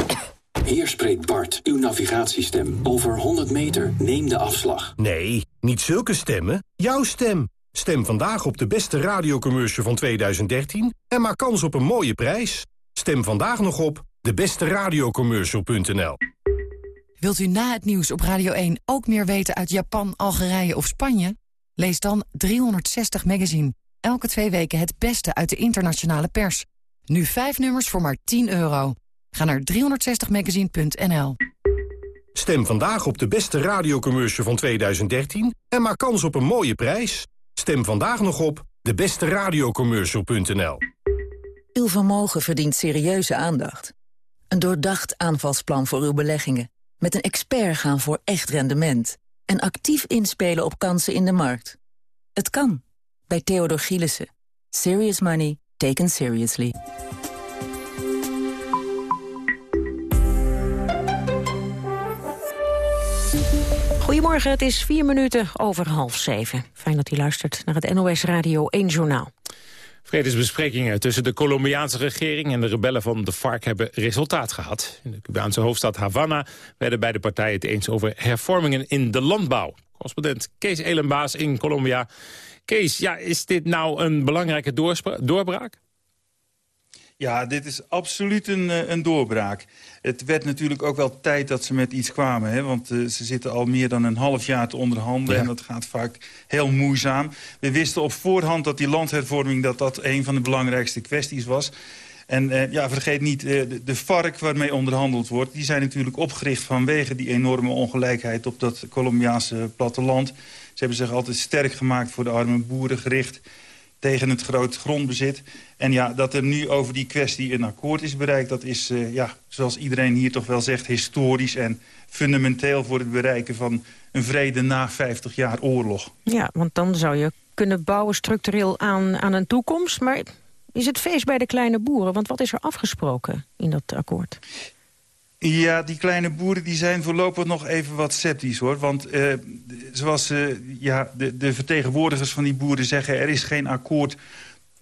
Hier spreekt Bart, uw navigatiestem. Over 100 meter, neem de afslag. Nee, niet zulke stemmen. Jouw stem. Stem vandaag op de beste radiocommercial van 2013 en maak kans op een mooie prijs. Stem vandaag nog op debesteradiocommercial.nl Wilt u na het nieuws op Radio 1 ook meer weten uit Japan, Algerije of Spanje? Lees dan 360 Magazine. Elke twee weken het beste uit de internationale pers. Nu vijf nummers voor maar 10 euro. Ga naar 360magazine.nl. Stem vandaag op de beste radiocommercial van 2013 en maak kans op een mooie prijs. Stem vandaag nog op debesteradiocommercial.nl. Uw vermogen verdient serieuze aandacht. Een doordacht aanvalsplan voor uw beleggingen. Met een expert gaan voor echt rendement. En actief inspelen op kansen in de markt. Het kan. Bij Theodor Gielissen. Serious money taken seriously. Goedemorgen, het is vier minuten over half zeven. Fijn dat u luistert naar het NOS Radio 1 Journaal. Vredesbesprekingen tussen de Colombiaanse regering en de rebellen van de FARC hebben resultaat gehad. In de Cubaanse hoofdstad Havana werden beide partijen het eens over hervormingen in de landbouw. Correspondent Kees Elenbaas in Colombia. Kees, ja, is dit nou een belangrijke doorbraak? Ja, dit is absoluut een, eh, een doorbraak. Het werd natuurlijk ook wel tijd dat ze met iets kwamen. Hè? Want uh, ze zitten al meer dan een half jaar te onderhandelen. Ja. En dat gaat vaak heel moeizaam. We wisten op voorhand dat die landhervorming... dat dat een van de belangrijkste kwesties was. En uh, ja, vergeet niet, uh, de, de vark waarmee onderhandeld wordt... die zijn natuurlijk opgericht vanwege die enorme ongelijkheid... op dat Colombiaanse platteland. Ze hebben zich altijd sterk gemaakt voor de arme boeren gericht tegen het groot grondbezit. En ja, dat er nu over die kwestie een akkoord is bereikt... dat is, uh, ja, zoals iedereen hier toch wel zegt, historisch en fundamenteel... voor het bereiken van een vrede na 50 jaar oorlog. Ja, want dan zou je kunnen bouwen structureel aan, aan een toekomst. Maar is het feest bij de kleine boeren? Want wat is er afgesproken in dat akkoord? Ja, die kleine boeren die zijn voorlopig nog even wat sceptisch, hoor. Want uh, zoals uh, ja, de, de vertegenwoordigers van die boeren zeggen... er is geen akkoord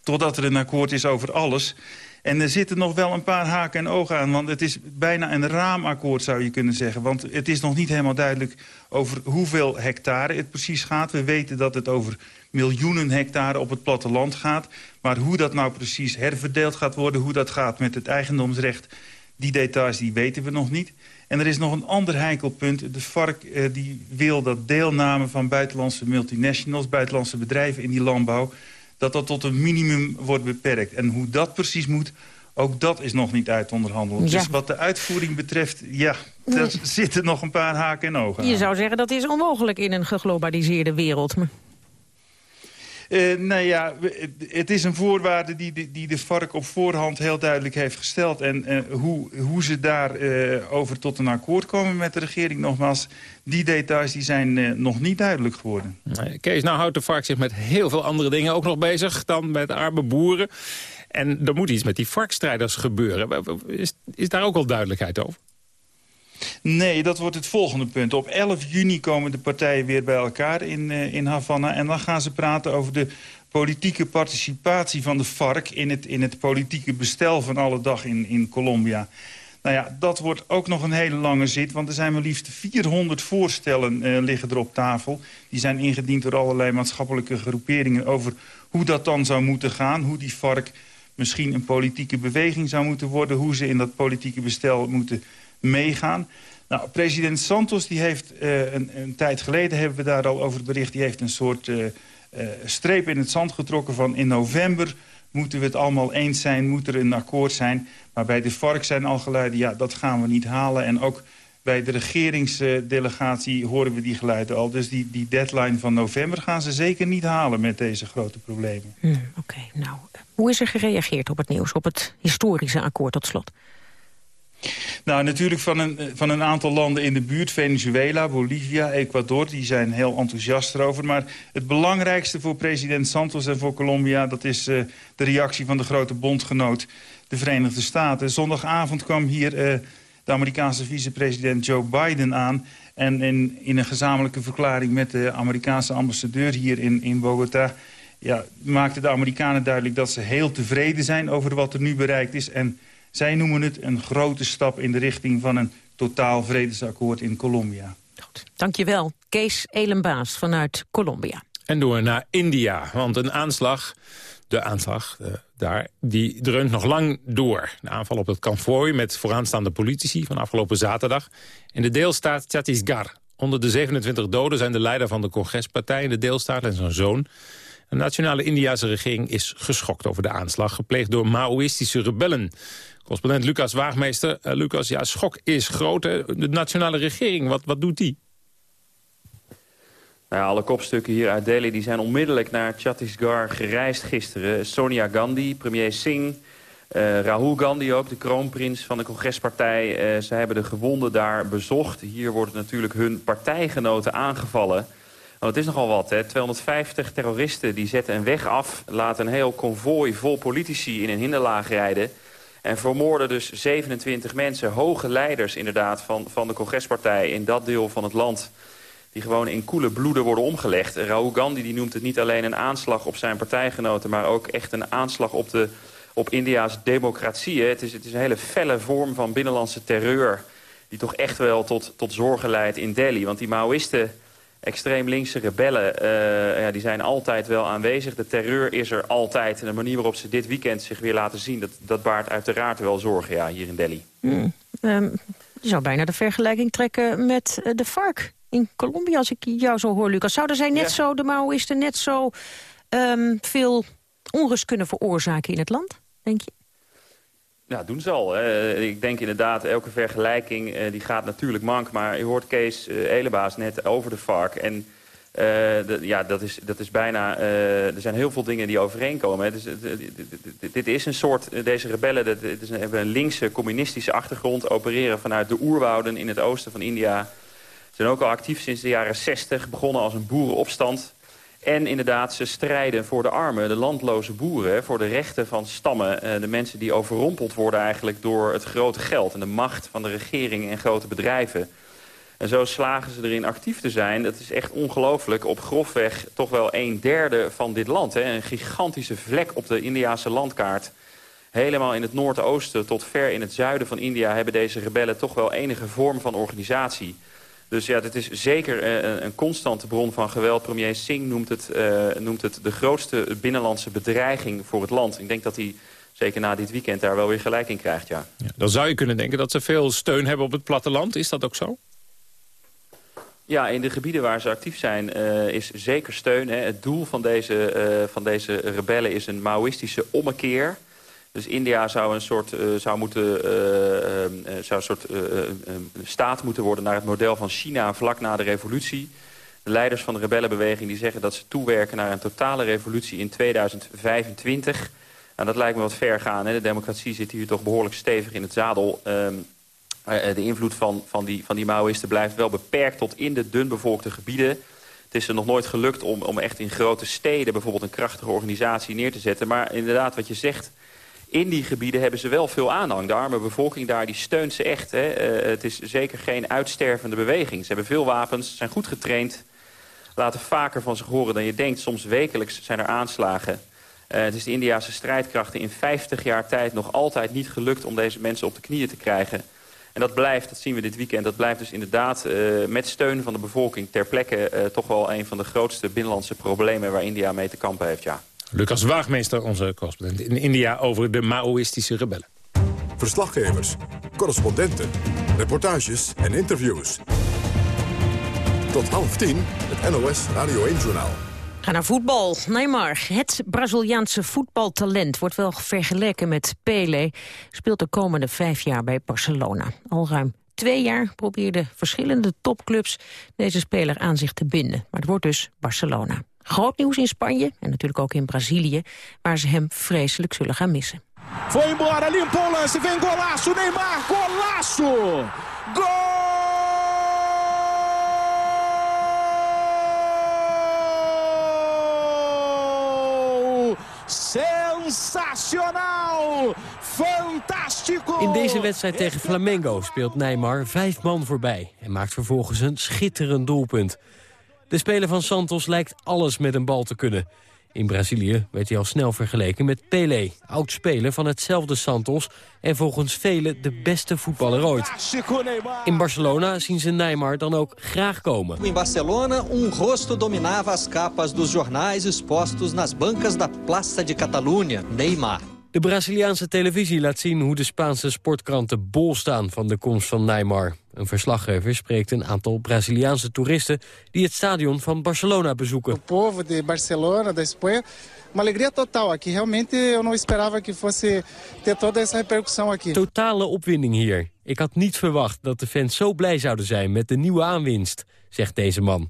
totdat er een akkoord is over alles. En er zitten nog wel een paar haken en ogen aan. Want het is bijna een raamakkoord, zou je kunnen zeggen. Want het is nog niet helemaal duidelijk over hoeveel hectare het precies gaat. We weten dat het over miljoenen hectare op het platteland gaat. Maar hoe dat nou precies herverdeeld gaat worden... hoe dat gaat met het eigendomsrecht die details die weten we nog niet. En er is nog een ander heikel punt. De FARC eh, die wil dat deelname van buitenlandse multinationals... buitenlandse bedrijven in die landbouw... dat dat tot een minimum wordt beperkt. En hoe dat precies moet, ook dat is nog niet uitonderhandeld. Ja. Dus wat de uitvoering betreft, ja, daar zitten nog een paar haken en ogen Je aan. zou zeggen dat is onmogelijk in een geglobaliseerde wereld. Maar... Uh, nou ja, het is een voorwaarde die de, die de vark op voorhand heel duidelijk heeft gesteld. En hoe, hoe ze daarover uh, over tot een akkoord komen met de regering, nogmaals... die details die zijn nog niet duidelijk geworden. Kees, nou houdt de vark zich met heel veel andere dingen ook nog bezig... dan met arme boeren. En er moet iets met die varkstrijders gebeuren. Is, is daar ook al duidelijkheid over? Nee, dat wordt het volgende punt. Op 11 juni komen de partijen weer bij elkaar in, uh, in Havana... en dan gaan ze praten over de politieke participatie van de FARC... in het, in het politieke bestel van alle dag in, in Colombia. Nou ja, dat wordt ook nog een hele lange zit... want er zijn maar liefst 400 voorstellen uh, liggen er op tafel. Die zijn ingediend door allerlei maatschappelijke groeperingen... over hoe dat dan zou moeten gaan, hoe die FARC misschien een politieke beweging zou moeten worden... hoe ze in dat politieke bestel moeten meegaan. Nou, president Santos die heeft uh, een, een, tijd geleden, hebben we daar al over bericht... die heeft een soort uh, uh, streep in het zand getrokken van in november... moeten we het allemaal eens zijn, moet er een akkoord zijn. Maar bij de FARC zijn al geluiden, ja, dat gaan we niet halen. En ook bij de regeringsdelegatie horen we die geluiden al. Dus die, die deadline van november gaan ze zeker niet halen met deze grote problemen. Hmm, Oké, nou, hoe is er gereageerd op het nieuws, op het historische akkoord tot slot? Nou, natuurlijk van een, van een aantal landen in de buurt. Venezuela, Bolivia, Ecuador, die zijn heel enthousiast erover. Maar het belangrijkste voor president Santos en voor Colombia... dat is uh, de reactie van de grote bondgenoot, de Verenigde Staten. Zondagavond kwam hier uh, de Amerikaanse vicepresident Joe Biden aan... En in, in een gezamenlijke verklaring met de Amerikaanse ambassadeur hier in, in Bogota... Ja, maakten de Amerikanen duidelijk dat ze heel tevreden zijn over wat er nu bereikt is... en zij noemen het een grote stap in de richting van een totaal vredesakkoord in Colombia. Goed, dankjewel. Kees Elenbaas vanuit Colombia. En door naar India, want een aanslag, de aanslag uh, daar, die dreunt nog lang door. De aanval op het konvooi met vooraanstaande politici van afgelopen zaterdag... in de deelstaat Chhattisgarh. Onder de 27 doden zijn de leider van de congrespartij in de deelstaat en zijn zoon... De nationale Indiase regering is geschokt over de aanslag... gepleegd door Maoïstische rebellen. Correspondent Lucas Waagmeester. Uh, Lucas, ja, schok is groot. Hè? De nationale regering, wat, wat doet die? Nou alle kopstukken hier uit Delhi die zijn onmiddellijk naar Chhattisgarh gereisd gisteren. Sonia Gandhi, premier Singh, uh, Rahul Gandhi ook, de kroonprins van de congrespartij. Uh, ze hebben de gewonden daar bezocht. Hier worden natuurlijk hun partijgenoten aangevallen. Want het is nogal wat, hè. 250 terroristen die zetten een weg af... laten een heel konvooi vol politici in een hinderlaag rijden... En vermoorden dus 27 mensen, hoge leiders inderdaad van, van de congrespartij in dat deel van het land die gewoon in koele bloeden worden omgelegd. Rahul Gandhi die noemt het niet alleen een aanslag op zijn partijgenoten... maar ook echt een aanslag op, de, op India's democratie. Het is, het is een hele felle vorm van binnenlandse terreur... die toch echt wel tot, tot zorgen leidt in Delhi. Want die Maoïsten extreem linkse rebellen, uh, ja, die zijn altijd wel aanwezig. De terreur is er altijd. En de manier waarop ze dit weekend zich weer laten zien... dat, dat baart uiteraard wel zorgen ja, hier in Delhi. Hmm. Um, je zou bijna de vergelijking trekken met uh, de FARC in Colombia... als ik jou zo hoor, Lucas. Zouden zij net ja. zo, de Maoïsten, net zo um, veel onrust kunnen veroorzaken in het land, denk je? Ja, doen ze al. Uh, ik denk inderdaad, elke vergelijking uh, die gaat natuurlijk mank. Maar je hoort Kees uh, Elebaas net over de vark. En de, ja, dat is, dat is bijna... er zijn heel veel dingen die overeenkomen. Hè. Dus, dit is een soort... Deze rebellen dat, is een, hebben een linkse communistische achtergrond. Opereren vanuit de oerwouden in het oosten van India. Zijn ook al actief sinds de jaren 60. Begonnen als een boerenopstand. En inderdaad, ze strijden voor de armen, de landloze boeren... voor de rechten van stammen, de mensen die overrompeld worden eigenlijk... door het grote geld en de macht van de regering en grote bedrijven. En zo slagen ze erin actief te zijn. Dat is echt ongelooflijk. Op grofweg toch wel een derde van dit land. Hè? Een gigantische vlek op de Indiase landkaart. Helemaal in het noordoosten tot ver in het zuiden van India... hebben deze rebellen toch wel enige vorm van organisatie... Dus ja, dit is zeker een, een constante bron van geweld. Premier Singh noemt het, uh, noemt het de grootste binnenlandse bedreiging voor het land. Ik denk dat hij zeker na dit weekend daar wel weer gelijk in krijgt, ja. ja. Dan zou je kunnen denken dat ze veel steun hebben op het platteland. Is dat ook zo? Ja, in de gebieden waar ze actief zijn uh, is zeker steun. Hè. Het doel van deze, uh, van deze rebellen is een Maoïstische ommekeer... Dus India zou een soort, uh, zou moeten, uh, uh, zou een soort staat moeten worden naar het model van China vlak na de revolutie. De leiders van de rebellenbeweging die zeggen dat ze toewerken naar een totale revolutie in 2025. Nou, dat lijkt me wat ver gaan. Hè? De democratie zit hier toch behoorlijk stevig in het zadel. Ehm, eh, de invloed van, van, die, van die Maoïsten blijft wel beperkt tot in de dunbevolkte gebieden. Het is er nog nooit gelukt om, om echt in grote steden bijvoorbeeld een krachtige organisatie neer te zetten. Maar inderdaad, wat je zegt, in die gebieden hebben ze wel veel aanhang. De arme bevolking daar die steunt ze echt. Hè. Uh, het is zeker geen uitstervende beweging. Ze hebben veel wapens, zijn goed getraind, laten vaker van zich horen dan je denkt. Soms wekelijks zijn er aanslagen. Uh, het is de Indiase strijdkrachten in 50 jaar tijd nog altijd niet gelukt om deze mensen op de knieën te krijgen. En dat blijft, dat zien we dit weekend, dat blijft dus inderdaad uh, met steun van de bevolking ter plekke toch wel een van de grootste binnenlandse problemen waar India mee te kampen heeft, ja. Lucas Waagmeester, onze correspondent in India over de Maoïstische rebellen. Verslaggevers, correspondenten, reportages en interviews. Tot half tien, het NOS Radio 1-journaal. Ga naar voetbal. Neymar, het Braziliaanse voetbaltalent, wordt wel vergeleken met Pele. Speelt de komende vijf jaar bij Barcelona. Al ruim twee jaar probeerden verschillende topclubs deze speler aan zich te binden. Maar het wordt dus Barcelona. Groot nieuws in Spanje en natuurlijk ook in Brazilië, waar ze hem vreselijk zullen gaan missen. Foi embora, limpou o lance, vem golaço, Neymar, golaço! Gol! Sensacional! Fantastico! In deze wedstrijd tegen Flamengo speelt Neymar vijf man voorbij... en maakt vervolgens een schitterend doelpunt. De speler van Santos lijkt alles met een bal te kunnen. In Brazilië werd hij al snel vergeleken met Pelé, oud-speler van hetzelfde Santos... en volgens velen de beste voetballer ooit. In Barcelona zien ze Neymar dan ook graag komen. In Barcelona, um rosto dominava as capas dos jornais expostos nas bancas da Plaça de Catalunya, Neymar. De Braziliaanse televisie laat zien hoe de Spaanse sportkranten bol staan van de komst van Neymar. Een verslaggever spreekt een aantal Braziliaanse toeristen die het stadion van Barcelona bezoeken. O povo de Barcelona, da Espanha, uma alegria total aqui. Realmente eu não esperava que fosse ter toda essa repercussão aqui. Totale opwinding hier. Ik had niet verwacht dat de fans zo blij zouden zijn met de nieuwe aanwinst, zegt deze man.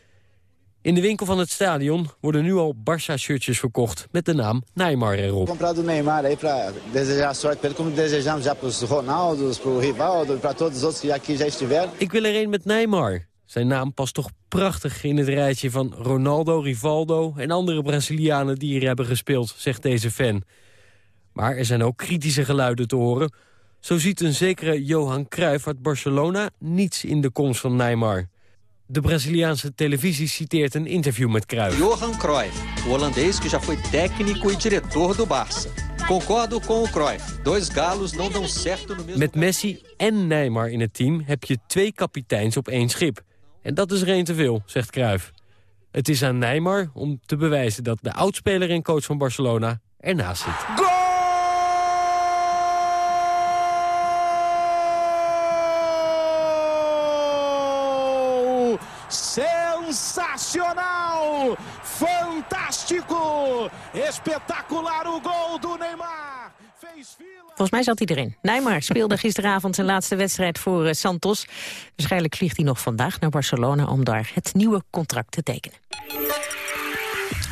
In de winkel van het stadion worden nu al Barça-shirtjes verkocht met de naam Neymar erop. comprado o Neymar aí para desejar sorte para ele, como desejamos já para os Ronaldos, para o Rivaldo, para todos os outros que aqui já estiveram. Ik wil er een met Neymar. Zijn naam past toch prachtig in het rijtje van Ronaldo, Rivaldo en andere Brazilianen die hier hebben gespeeld, zegt deze fan. Maar er zijn ook kritische geluiden te horen. Zo ziet een zekere Johan Cruijff uit Barcelona niets in de komst van Neymar. De Braziliaanse televisie citeert een interview met Cruijff. Johan Cruyff, o holandês que já foi técnico e diretor do Barça. Concordo com o Cruyff. Dois galos não dão certo no mesmo... Met Messi en Neymar in het team heb je twee kapiteins op één schip. En dat is er één te veel, zegt Cruijff. Het is aan Neymar om te bewijzen dat de oudspeler en coach van Barcelona ernaast zit. Fantástico! Espetacular o gol do Neymar! Volgens mij zat hij erin. Neymar speelde gisteravond zijn laatste wedstrijd voor uh, Santos. Waarschijnlijk vliegt hij nog vandaag naar Barcelona om daar het nieuwe contract te tekenen.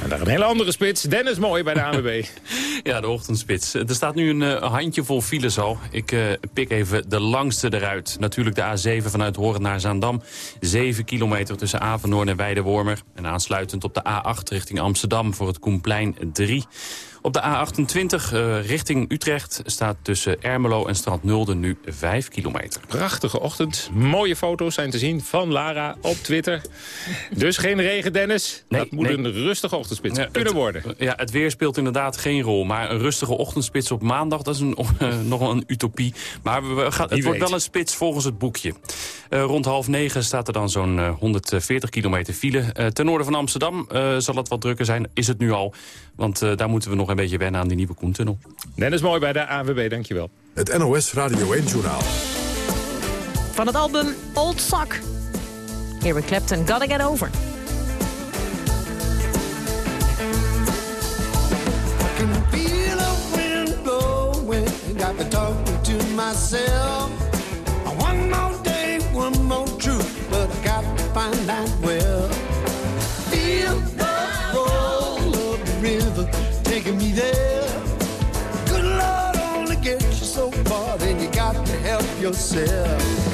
En daar een hele andere spits. Dennis Mooi bij de ANWB. ja, de ochtendspits. Er staat nu een uh, handjevol files al. Ik uh, pik even de langste eruit. Natuurlijk de A7 vanuit Horen naar Zaandam. 7 kilometer tussen Avenhoorn en Weidewormer. En aansluitend op de A8 richting Amsterdam voor het Koenplein 3. Op de A28 uh, richting Utrecht staat tussen Ermelo en Strand Nulde nu 5 kilometer. Prachtige ochtend. Mooie foto's zijn te zien van Lara op Twitter. Dus geen regen, Dennis. Nee, dat moet nee. een rustige ochtendspits Ja, kunnen het- worden. Ja, het weer speelt inderdaad geen rol. Maar een rustige ochtendspits op maandag, dat is een, eh, nog wel een utopie. Maar we, gaan, het wordt wel een spits volgens het boekje. Eh, rond half negen staat er dan zo'n eh, 140 kilometer file. Eh, ten noorden van Amsterdam eh, zal het wat drukker zijn. Is het nu al. Want eh, daar moeten we nog een beetje wennen aan die nieuwe Koentunnel. Dennis Mooi bij de ANWB, dankjewel. Het NOS Radio 1-journaal. Van het album Old Sock. Eric Clapton, Gotta Get Over. Feel a wind blowing, got me talking to myself. One more day, one more truth, but I got to find out taking me there. Good Lord, only get you so far, then you got to help yourself.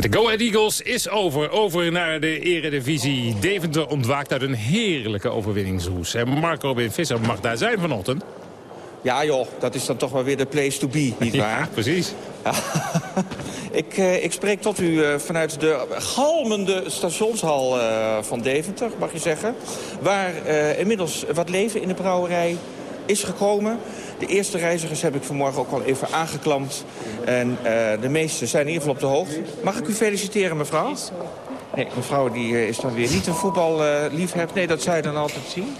De Go Ahead Eagles is over. Over naar de eredivisie. Deventer ontwaakt uit een heerlijke overwinningshoes. En Marco Robin Visser mag daar zijn vanochtend. Ja joh, dat is dan toch wel weer de place to be, nietwaar? Ja, precies. ik, eh, ik spreek tot u eh, vanuit de galmende stationshal eh, van Deventer, mag je zeggen. Waar inmiddels wat leven in de brouwerij is gekomen. De eerste reizigers heb ik vanmorgen ook al even aangeklampt. En eh, de meesten zijn in ieder geval op de hoogte. Mag ik u feliciteren, mevrouw? Nee, mevrouw die eh, is dan weer niet een voetballiefhebber. nee, dat zou je dan altijd zien.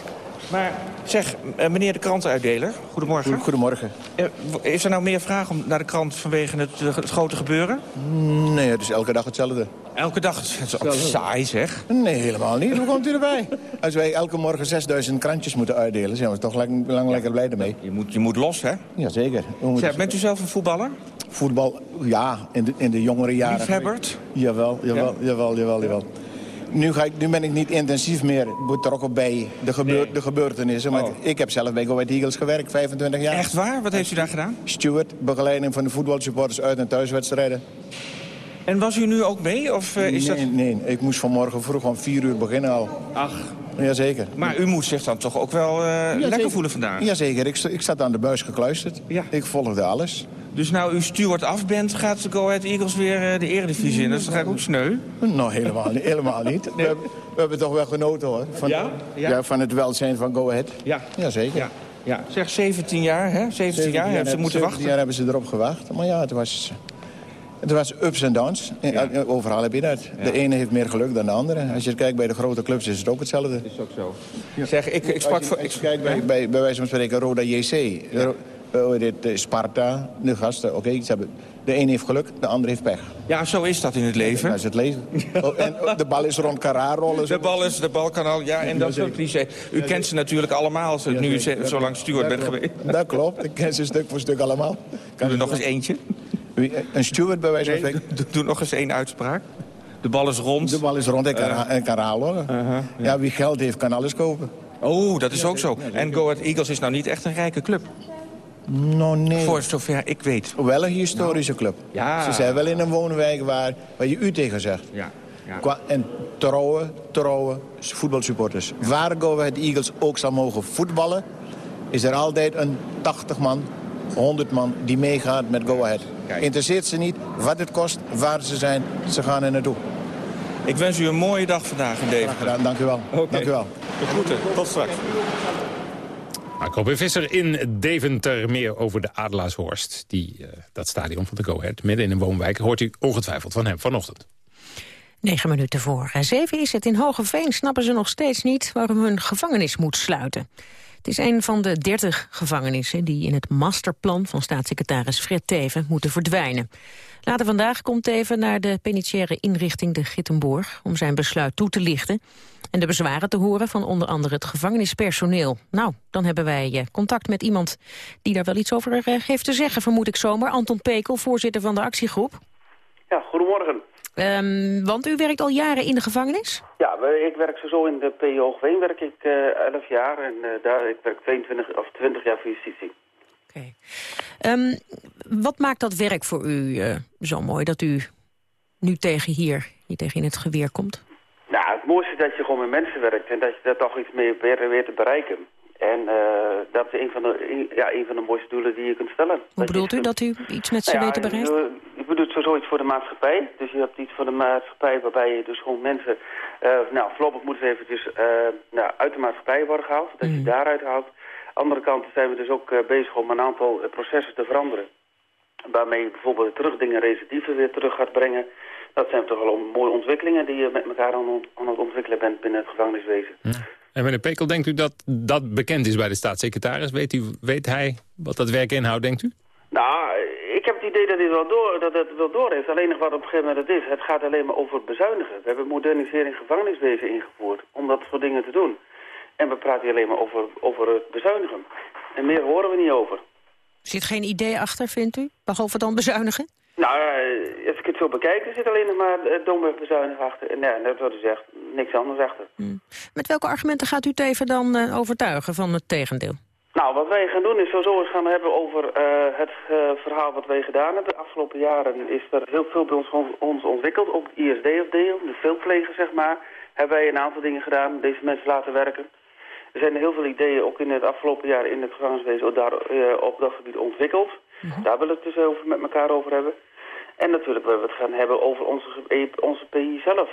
Maar zeg, eh, meneer de krantenuitdeler, goedemorgen. Goedemorgen. Eh, Is er nou meer vraag om naar de krant vanwege het, eh, het grote gebeuren? Nee, het is elke dag hetzelfde. Elke dag? Het is ook saai, zeg. Nee, helemaal niet. Hoe komt u erbij? Als wij elke morgen 6000 krantjes moeten uitdelen... zijn we toch lang, lang lekker blij ermee. Je moet, je moet los, hè? Jazeker. Zeg, bent u zelf een voetballer? Voetbal, ja, in de, in de jongere jaren. Liefhebberd? Jawel, jawel, jawel, jawel, jawel. Nu, ga ik, nu ben ik niet intensief meer betrokken bij de, gebeur, de gebeurtenissen. Maar ik heb zelf bij Go Ahead Eagles gewerkt, 25 jaar. Echt waar? Wat heeft u daar gedaan? Steward, begeleiding van de voetbalsupporters uit- en thuiswedstrijden. En was u nu ook mee? Of eh, is nee, dat... nee, ik moest vanmorgen vroeg om vier uur beginnen al. Ach. Jazeker. Maar u moet zich dan toch ook wel eh, lekker voelen vandaag? Jazeker, ik, ik zat aan de buis gekluisterd. Ik volgde alles. Dus nou u steward af bent, gaat de Go Ahead Eagles weer eh, de eredivisie in. Dat is toch eigenlijk ook sneu? Nou, helemaal niet. Helemaal niet. We, hebben, we hebben toch wel genoten hoor. Van, Ja? Ja? van het welzijn van Go Ahead. Ja. Jazeker. Ja. ja. Zeg, 17 jaar, hè? 17, jaar hebben ze moeten 17 wachten. jaar hebben ze erop gewacht. Maar ja, het was, het was ups en downs. Overal heb je dat. De ene heeft meer geluk dan de andere. Als je kijkt bij de grote clubs is het ook hetzelfde. Is ook zo. Zeg, ik, ik sprak Als je, voor... als je kijkt bij, bij, bij wijze van spreken Roda JC. Eh, heet het, eh, Sparta, de gasten. Oké, ze hebben- de een heeft geluk, de ander heeft pech. Ja, zo is dat in het leven. Dat is het leven. Oh, en de bal is rond Carrara rollen. De bal is, de bal kan al, ja, en dat soort. U kent ze natuurlijk allemaal als u nu zo lang steward bent geweest. Dat klopt, ik ken ze stuk voor stuk allemaal. Doe er nog eens eentje. Wie- Een steward bij wijze van Nee, spreken? doe, doe nog eens één uitspraak. De bal is rond. De bal is rond en kan, en kan rollen. ja. wie geld heeft, kan alles kopen. Oh, dat is ook zo. En Go Ahead Eagles is nou niet echt een rijke club. Nou, nee. Voor zover ik weet. Wel een historische club. Ja. Ze zijn wel in een woonwijk waar, waar je u tegen zegt. Ja. ja. Qua, en trouwe, trouwe voetbalsupporters. Waar Go Ahead Eagles ook zal mogen voetballen... is er altijd een 80 man, 100 man die meegaat met Go Ahead. Interesseert ze niet wat het kost, waar ze zijn, ze gaan er naartoe. Ik wens u een mooie dag vandaag in Deventer. dank u wel. Dank u wel. De groeten, tot straks. Marco B. In Deventer. Meer over de Adelaarshorst. Die, eh, dat stadion van de Go Ahead, midden in een woonwijk. Hoort u ongetwijfeld van hem vanochtend. Negen minuten voor zeven is het. In Hogeveen snappen ze nog steeds niet waarom hun gevangenis moet sluiten. Het is een van de dertig gevangenissen die in het masterplan van staatssecretaris Fred Teven moeten verdwijnen. Later vandaag komt Teven naar de penitentiaire inrichting de Gittenborg om zijn besluit toe te lichten en de bezwaren te horen van onder andere het gevangenispersoneel. Nou, dan hebben wij eh, contact met iemand die daar wel iets over eh, heeft te zeggen, vermoed ik zomaar. Anton Pekel, voorzitter van de actiegroep. Ja, goedemorgen. Ehm, want u werkt al jaren in de gevangenis? Ja, ik werk zo in de PO Hoogveen, werk ik eh 11 jaar en eh, daar, ik werk 22 of 20 jaar voor justitie. Ehm, wat maakt dat werk voor u eh, zo mooi dat u nu tegen hier, hier tegen in het geweer komt? Mooiste is dat je gewoon met mensen werkt en dat je daar toch iets mee weer, weer te bereiken. En eh, dat is een van, de, een- ja, een van de mooiste doelen die je kunt stellen. Hoe bedoelt u dat u iets met z'n Nou ja, weet te bereiken? Je, je bedoelt sowieso iets voor de maatschappij. Dus je hebt iets voor de maatschappij waarbij je dus gewoon mensen... eh, nou, voorlopig moeten ze eventjes eh, nou, uit de maatschappij worden gehaald. Dat je daaruit haalt. Andere kant zijn we dus ook bezig om een aantal processen te veranderen. Waarmee je bijvoorbeeld terugdingen recidieven weer terug gaat brengen. Dat zijn toch wel mooie ontwikkelingen die je met elkaar aan, aan het ontwikkelen bent binnen het gevangeniswezen. En meneer Pekel, denkt u dat dat bekend is bij de staatssecretaris? Weet, u, weet hij wat dat werk inhoudt, denkt u? Nou, ik heb het idee dat het wel door, dat het wel door heeft. Alleen nog wat op een gegeven moment het is, het gaat alleen maar over bezuinigen. We hebben modernisering gevangeniswezen ingevoerd om dat soort dingen te doen. En we praten hier alleen maar over, over het bezuinigen. En meer horen we niet over. Zit geen idee achter, vindt u? Behalve dan bezuinigen? Nou, eh, als ik het zo bekijk, er zit alleen nog maar uh, domweg bezuinigen achter. En ja, net wat u zegt, niks anders achter. Met welke argumenten gaat u Teven dan eh, overtuigen van het tegendeel? Nou, wat wij gaan doen is sowieso eens gaan hebben over eh, het eh, verhaal wat wij gedaan hebben. De afgelopen jaren is er heel veel bij ons, ons ontwikkeld. Op de ISD-afdeling, de veelpleger zeg maar, hebben wij een aantal dingen gedaan. Deze mensen laten werken. Er zijn heel veel ideeën ook in het afgelopen jaar in het gevangeniswezen ook daar, eh, op dat gebied ontwikkeld. Daar willen we het dus over met elkaar over hebben. En natuurlijk willen we het gaan hebben over onze, ge- onze PI zelf.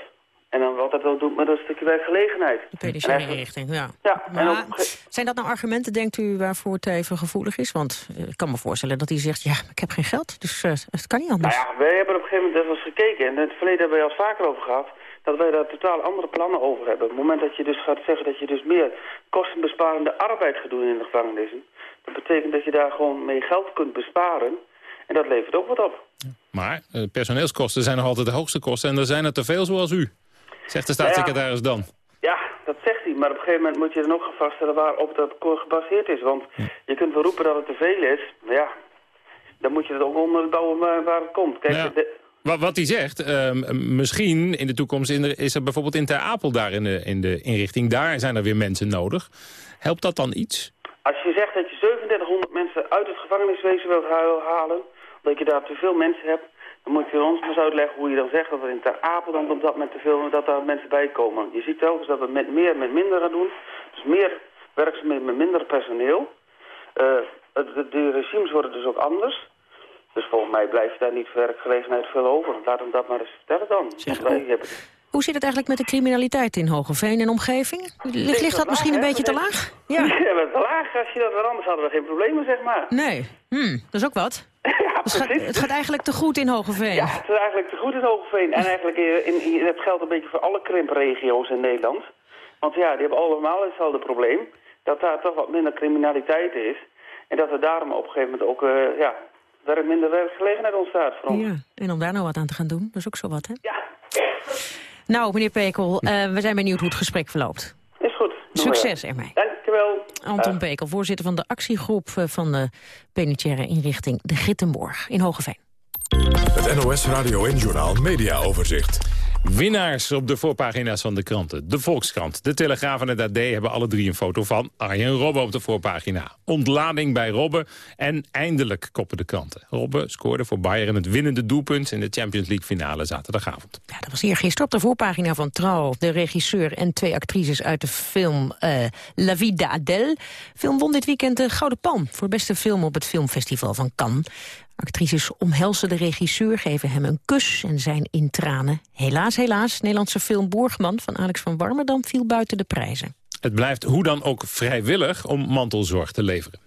En dan wat dat wel doet met een stukje werkgelegenheid. De inrichting, ja. Ja, en Maar ook, zijn dat nou argumenten, denkt u, waarvoor Teven gevoelig is? Want eh, ik kan me voorstellen dat hij zegt, ja, ik heb geen geld, dus eh, het kan niet anders. Nou ja, wij hebben op een gegeven moment eens gekeken. En in het verleden hebben wij al vaker over gehad. Dat wij daar totaal andere plannen over hebben. Op het moment dat je dus gaat zeggen dat je dus meer kostenbesparende arbeid gaat doen in de gevangenissen. Dat betekent dat je daar gewoon mee geld kunt besparen. En dat levert ook wat op. Maar eh, personeelskosten zijn nog altijd de hoogste kosten... en er zijn er te veel zoals u, zegt de staatssecretaris dan. Ja, dat zegt hij. Maar op een gegeven moment moet je dan ook gaan vaststellen waarop dat gebaseerd is. Want je kunt wel roepen dat het te veel is. Maar ja, dan moet je het ook onderbouwen waar, het komt. Kijk, Ja. de- Wat, wat hij zegt, ehm, misschien in de toekomst in de- is er bijvoorbeeld in Ter Apel daar in de, in de inrichting... daar zijn er weer mensen nodig. Helpt dat dan iets? Als je zegt dat je 3700 mensen uit het gevangeniswezen wilt halen, omdat je daar te veel mensen hebt, dan moet je ons maar eens uitleggen hoe je dan zegt dat er in Ter Apel dan op dat moment te veel, dat daar mensen bij komen. Je ziet telkens dat we met meer met minder gaan doen. Dus meer werkzaamheden met minder personeel. Eh, de, de regimes worden dus ook anders. Dus volgens mij blijft daar niet werkgelegenheid veel over. Laat hem dat maar eens vertellen dan. Want wij hebben Hoe zit het eigenlijk met de criminaliteit in Hogeveen en omgeving? Ligt, ligt dat misschien een beetje te laag? Ja. te laag. Als je dat weer anders hadden we geen problemen, zeg maar. Nee, hm, dat is ook wat. het, gaat, het gaat eigenlijk te goed in Hogeveen. Ja, het is eigenlijk te goed in Hogeveen. En eigenlijk, eh, in, in, het geldt een beetje voor alle krimpregio's in Nederland. Want ja, die hebben allemaal hetzelfde probleem. Dat daar toch wat minder criminaliteit is. En dat er daarom op een gegeven moment ook eh, ja, werk, minder werkgelegenheid ontstaat voor ons. Ja, en om daar nou wat aan te gaan doen, dat is ook zo wat, hè? Ja. Nou, meneer Pekel, eh, we zijn benieuwd hoe het gesprek verloopt. Is goed. Succes ermee. Dankjewel. Anton Pekel, voorzitter van de actiegroep eh, van de penitentiaire inrichting De Gittenborg in Hogeveen. Het NOS Radio en Journaal Media Overzicht. Winnaars op de voorpagina's van de kranten. De Volkskrant, De Telegraaf en het AD hebben alle drie een foto van Arjen Robben op de voorpagina. Ontlading bij Robben en eindelijk koppen de kranten. Robben scoorde voor Bayern het winnende doelpunt in de Champions League finale zaterdagavond. Ja, dat was hier gisteren op de voorpagina van Trouw. De regisseur en twee actrices uit de film uh, La Vida Adele. film won dit weekend de Gouden Palm voor beste film op het filmfestival van Cannes. Actrices omhelzen de regisseur, geven hem een kus en zijn in tranen. Helaas, helaas, Nederlandse film Borgman van Alex van Warmerdam viel buiten de prijzen. Het blijft hoe dan ook vrijwillig om mantelzorg te leveren.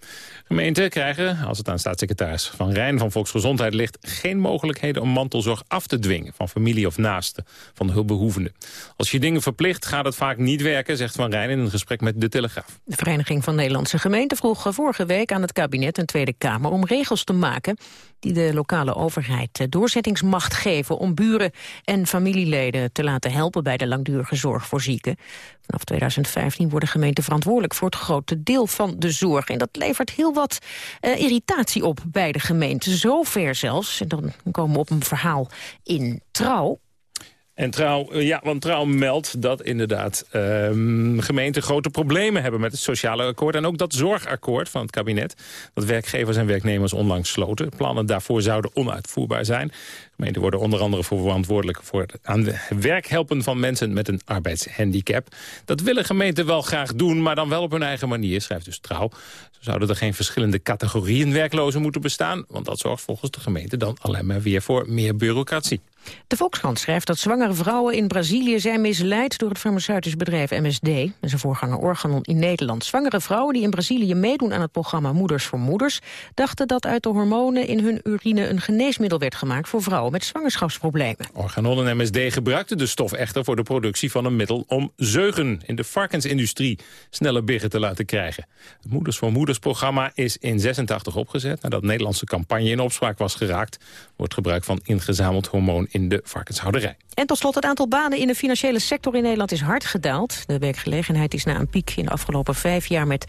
Gemeenten krijgen, als het aan staatssecretaris Van Rijn van Volksgezondheid ligt... geen mogelijkheden om mantelzorg af te dwingen van familie of naasten, van de hulpbehoevenden. Als je dingen verplicht, gaat het vaak niet werken, zegt Van Rijn in een gesprek met De Telegraaf. De Vereniging van Nederlandse Gemeenten vroeg vorige week aan het kabinet en Tweede Kamer om regels te maken die de lokale overheid doorzettingsmacht geven om buren en familieleden te laten helpen bij de langdurige zorg voor zieken. Vanaf 2015 worden gemeenten verantwoordelijk voor het grote deel van de zorg. En dat levert heel wat uh, irritatie op bij de gemeente. Zover zelfs, en dan komen we op een verhaal in Trouw... En Trouw, eh, ja, want Trouw meldt dat inderdaad um, gemeenten grote problemen hebben met het sociale akkoord. En ook dat zorgakkoord van het kabinet, dat werkgevers en werknemers onlangs sloten. Plannen daarvoor zouden onuitvoerbaar zijn. Gemeenten worden onder andere verantwoordelijk voor het aan werk helpen van mensen met een arbeidshandicap. Dat willen gemeenten wel graag doen, maar dan wel op hun eigen manier, schrijft dus Trouw. Zo zouden er geen verschillende categorieën werklozen moeten bestaan, want dat zorgt volgens de gemeente dan alleen maar weer voor meer bureaucratie. De Volkskrant schrijft dat zwangere vrouwen in Brazilië zijn misleid door het farmaceutisch bedrijf MSD en zijn voorganger Organon in Nederland. Zwangere vrouwen die in Brazilië meedoen aan het programma Moeders voor Moeders dachten dat uit de hormonen in hun urine een geneesmiddel werd gemaakt voor vrouwen met zwangerschapsproblemen. Organon en MSD gebruikten de stof echter voor de productie van een middel om zeugen in de varkensindustrie sneller biggen te laten krijgen. Het Moeders voor Moeders programma is in 86 opgezet nadat de Nederlandse campagne in opspraak was geraakt. Wordt gebruik van ingezameld hormoon in de varkenshouderij. En tot slot, het aantal banen in de financiële sector in Nederland is hard gedaald. De werkgelegenheid is na een piek in de afgelopen vijf jaar met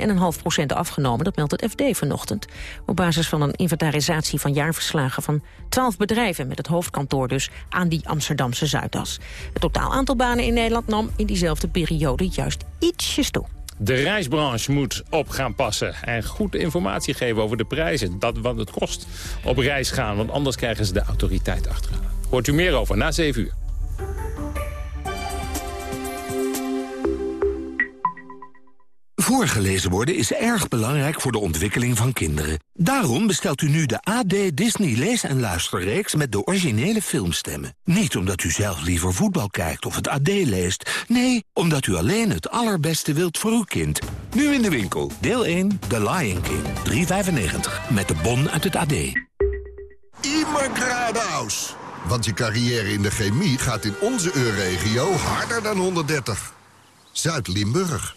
18,5 procent afgenomen. Dat meldt het FD vanochtend. Op basis van een inventarisatie van jaarverslagen van 12 bedrijven... met het hoofdkantoor dus aan die Amsterdamse Zuidas. Het totaal aantal banen in Nederland nam in diezelfde periode juist ietsjes toe. De reisbranche moet op gaan passen en goed informatie geven over de prijzen. Dat wat het kost op reis gaan, want anders krijgen ze de autoriteit achteraan. Hoort u meer over na 7 uur. Voorgelezen worden is erg belangrijk voor de ontwikkeling van kinderen. Daarom bestelt u nu de AD Disney Lees- en Luisterreeks met de originele filmstemmen. Niet omdat u zelf liever voetbal kijkt of het AD leest. Nee, omdat u alleen het allerbeste wilt voor uw kind. Nu in de winkel. Deel 1, The Lion King. 3,95. Met de bon uit het AD. Immer geradeaus. Want je carrière in de chemie gaat in onze EU-regio harder dan 130. Zuid-Limburg.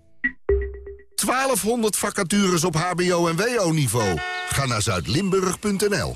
1200 vacatures op hbo- en wo-niveau. Ga naar zuidlimburg.nl.